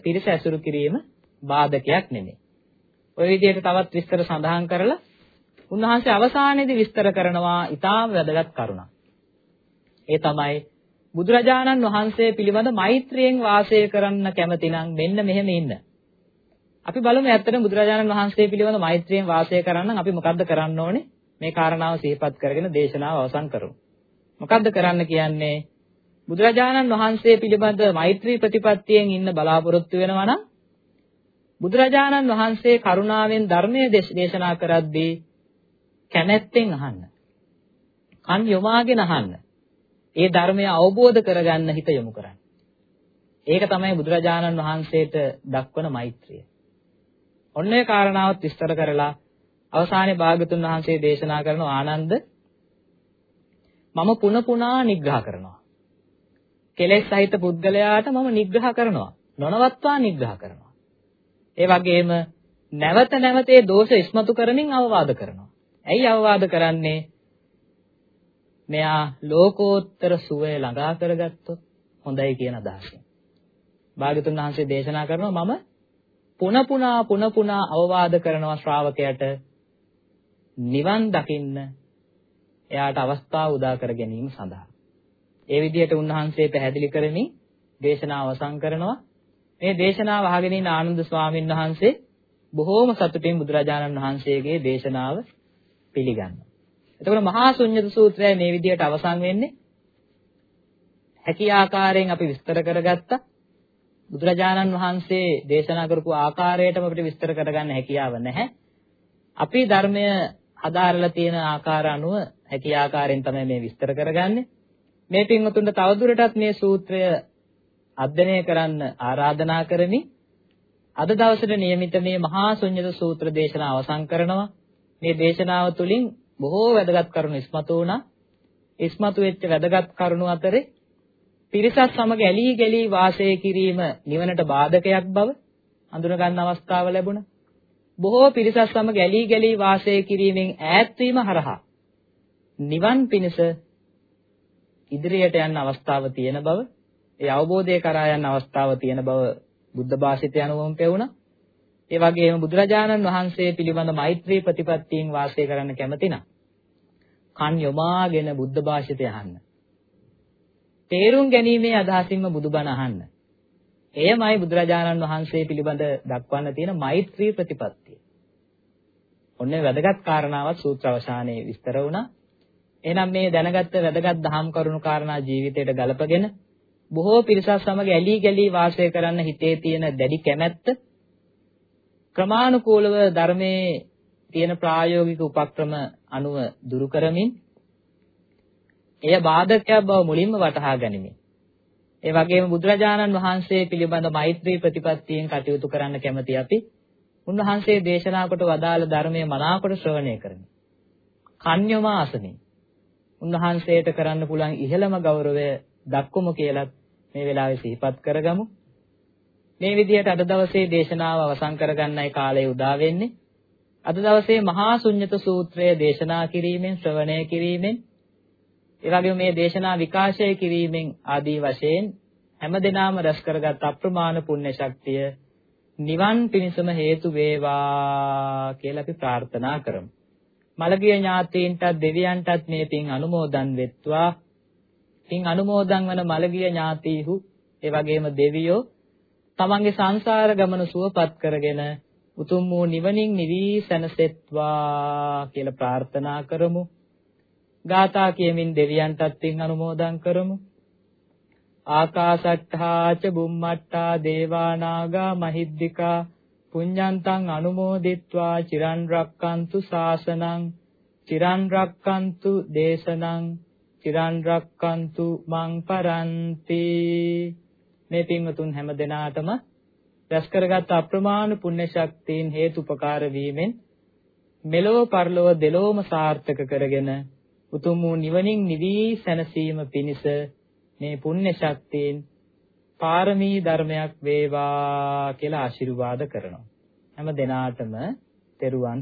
පිරිස ඇසුරු කිරීම බාධකයක් නෙමෙයි. ওই විදිහට තවත් විස්තර සඳහන් කරලා උන්වහන්සේ අවසානයේදී විස්තර කරනවා ඊටාම වැදගත් කරුණක්. ඒ තමයි බුදුරජාණන් වහන්සේ පිළිබඳ මෛත්‍රියෙන් වාසය කරන්න කැමති නම් මෙන්න මෙහෙම ඉන්න. අපි බලමු ඇත්තටම බුදුරජාණන් වහන්සේ පිළිබඳ මෛත්‍රියෙන් වාසය කරන්න අපි මොකද්ද කරන්න ඕනේ? මේ කාරණාව සිහිපත් කරගෙන දේශනාව අවසන් කරමු. මොකද්ද කරන්න කියන්නේ? බුදුරජාණන් වහන්සේ පිළිබඳ මෛත්‍රී ප්‍රතිපත්තියෙන් ඉන්න බලාපොරොත්තු වෙනවා නම් බුදුරජාණන් වහන්සේ කරුණාවෙන් ධර්මයේ දේශනා කරද්දී කැමැත්තෙන් අහන්න. කන් යොමාගෙන අහන්න. ඒ ධර්මය අවබෝධ කරගන්න හිත යොමු කරන්න. ඒක තමයි බුදුරජාණන් වහන්සේට දක්වන මෛත්‍රිය. ඔන්න ඒ කාරණාවත් විස්තර කරලා අවසානයේ භාගතුන් වහන්සේ දේශනා කරන ආනන්ද මම පුන පුනා නිග්‍රහ කරනවා. කෙලෙස් සහිත පුද්ගලයාට මම නිග්‍රහ කරනවා. නොනවත්වා නිග්‍රහ කරනවා. ඒ වගේම නැවත නැවත ඒ දෝෂ ඉස්මතු කරමින් අවවාද කරනවා. ඇයි අවවාද කරන්නේ? මෙයා ලෝකෝත්තර සුවය ළඟා කරගත්තොත් හොඳයි කියන අදහසින්. භාගතුන් වහන්සේ දේශනා කරනවා මම පුන පුනා පුන පුනා අවවාද කරනවා ශ්‍රාවකයට නිවන් දකින්න එයාට අවස්ථාව උදා කර ගැනීම සඳහා. ඒ විදිහට උන්වහන්සේ පැහැදිලි කරමින් දේශනාව අවසන් කරනවා. මේ දේශනාව අහගෙන ඉන්න ආනන්ද ස්වාමීන් වහන්සේ බොහෝම සතුටින් බුදුරජාණන් වහන්සේගේ දේශනාව පිළිගන්නවා. එතකොට මහා ශුන්්‍යත සූත්‍රය මේ විදිහට අවසන් වෙන්නේ හැකි ආකාරයෙන් අපි විස්තර කරගත්තා. බුදුරජාණන් වහන්සේ දේශනා කරපු ආකාරයටම අපිට විස්තර කරගන්න හැකියාව නැහැ. අපි ධර්මය අදාරලා තියෙන ආකාර අනුව හැකි ආකාරයෙන් තමයි මේ විස්තර කරගන්නේ. මේ පින්වතුන්ට තවදුරටත් මේ සූත්‍රය අධ්‍යයනය කරන්න ආරාධනා කරමි. අද දවසේට નિયમિત මේ මහා ශුන්්‍යත සූත්‍ර දේශනාව අවසන් කරනවා. මේ දේශනාව තුළින් බොහෝ වැදගත් කරුණු ඉස්මතු වුණා. ඉස්මතු වෙච්ච වැදගත් කරුණු අතරේ පිරිසත් සමග ඇලී ගලී වාසය කිරීම නිවනට බාධකයක් බව හඳුන ගන්න අවස්ථාව ලැබුණා. බොහෝ පිරිසත් සමග ඇලී ගලී වාසය කිරීමෙන් ඈත් වීම හරහා නිවන් පිණිස ඉදිරියට යන්න අවස්ථාව තියෙන බව, ඒ අවබෝධය කරා යන්න අවස්ථාව තියෙන බව බුද්ධ භාෂිතය අනුවම පෙවුණා. ඒ වගේම බුදුරජාණන් වහන්සේ පිළිබඳ මෛත්‍රී ප්‍රතිපත්තියෙන් වාසය කරන්න කැමති නම් කන් යොමාගෙන බුද්ධ භාෂිතය අහන්න. තේරුම් ගැනීමේ අදහසින්ම බුදුබණ අහන්න. එයමයි බුදුරජාණන් වහන්සේ පිළිබඳ දක්වන්න තියෙන මෛත්‍රී ප්‍රතිපත්තිය. ඔන්නේ වැදගත් කාරණාවක් සූත්‍ර අවසානයේ විස්තර වුණා. එහෙනම් මේ දැනගත්ත වැදගත් දහම් කරුණු කාරණා ජීවිතයට ගලපගෙන බොහෝ පිරිසක් සමග ඇලී ගැලී වාසය කරන්න හිතේ තියෙන දැඩි කැමැත්ත ක්‍රමානුකූලව ධර්මයේ තියෙන ප්‍රායෝගික උපක්‍රම අනුව දුරු කරමින් එය බාධකයක් බව මුලින්ම වටහා ගනිමින් ඒ වගේම බුදුරජාණන් වහන්සේ පිළිබඳ මෛත්‍රී ප්‍රතිපත්තියෙන් කටයුතු කරන්න කැමති අපි උන්වහන්සේ දේශනා කොට වදාළ ධර්මයේ මනාකොට ශ්‍රවණය කරමි. කන්‍යම ආසනින් උන්වහන්සේට කරන්න පුළුවන් ඉහළම ගෞරවය දක්වමු කියලා මේ වෙලාවේ සිහිපත් කරගමු. මේ විදිහට අද දවසේ දේශනාව අවසන් කරගන්නයි කාලය උදා වෙන්නේ. අද දවසේ මහා ශුන්්‍යත සූත්‍රය දේශනා කිරීමෙන් ශ්‍රවණය කිරීමෙන් ඒ වගේම මේ දේශනා විකාශය කිරීමෙන් ආදී වශයෙන් හැමදෙනාම රැස් කරගත් අප්‍රමාණ පුණ්‍ය ශක්තිය නිවන් පිණසම හේතු වේවා කියලා අපි ප්‍රාර්ථනා කරමු. මළගිය ඥාතීන්ටත් දෙවියන්ටත් මේ පින් අනුමෝදන් වෙත්වා ඉන් අනුමෝදන් වන මළගිය ඥාතීහු ඒ වගේම දෙවියෝ තමන්ගේ සංසාර ගමන සුවපත් කරගෙන උතුම් වූ නිවනින් නිවි සැනසෙත්වා කියලා ප්‍රාර්ථනා කරමු. ගාථා කියමින් දෙවියන්ටත් පින් අනුමෝදන් කරමු. ආකාසට්ඨා ච බුම්මට්ඨා දේවානාගා මහිද්దికා පුඤ්ඤන්තං අනුමෝදිත්වා චිරන් රක්칸තු සාසනං චිරන් රක්칸තු දේශනං චිරන් රක්칸තු මං පරන්ති මේ පින්වතුන් හැම දිනාටම රැස් කරගත් අප්‍රමාණ පුණ්‍ය ශක්තියින් හේතුපකාර වීමෙන් මෙලොව පරලොව දෙලොවම සාර්ථක කරගෙන උතුම් වූ නිවනින් නිවී සැනසීම පිණිස මේ පුණ්‍ය ශක්තියෙන් පාරමී ධර්මයක් වේවා කියලා ආශිර්වාද කරනවා. හැම දිනාටම තෙරුවන්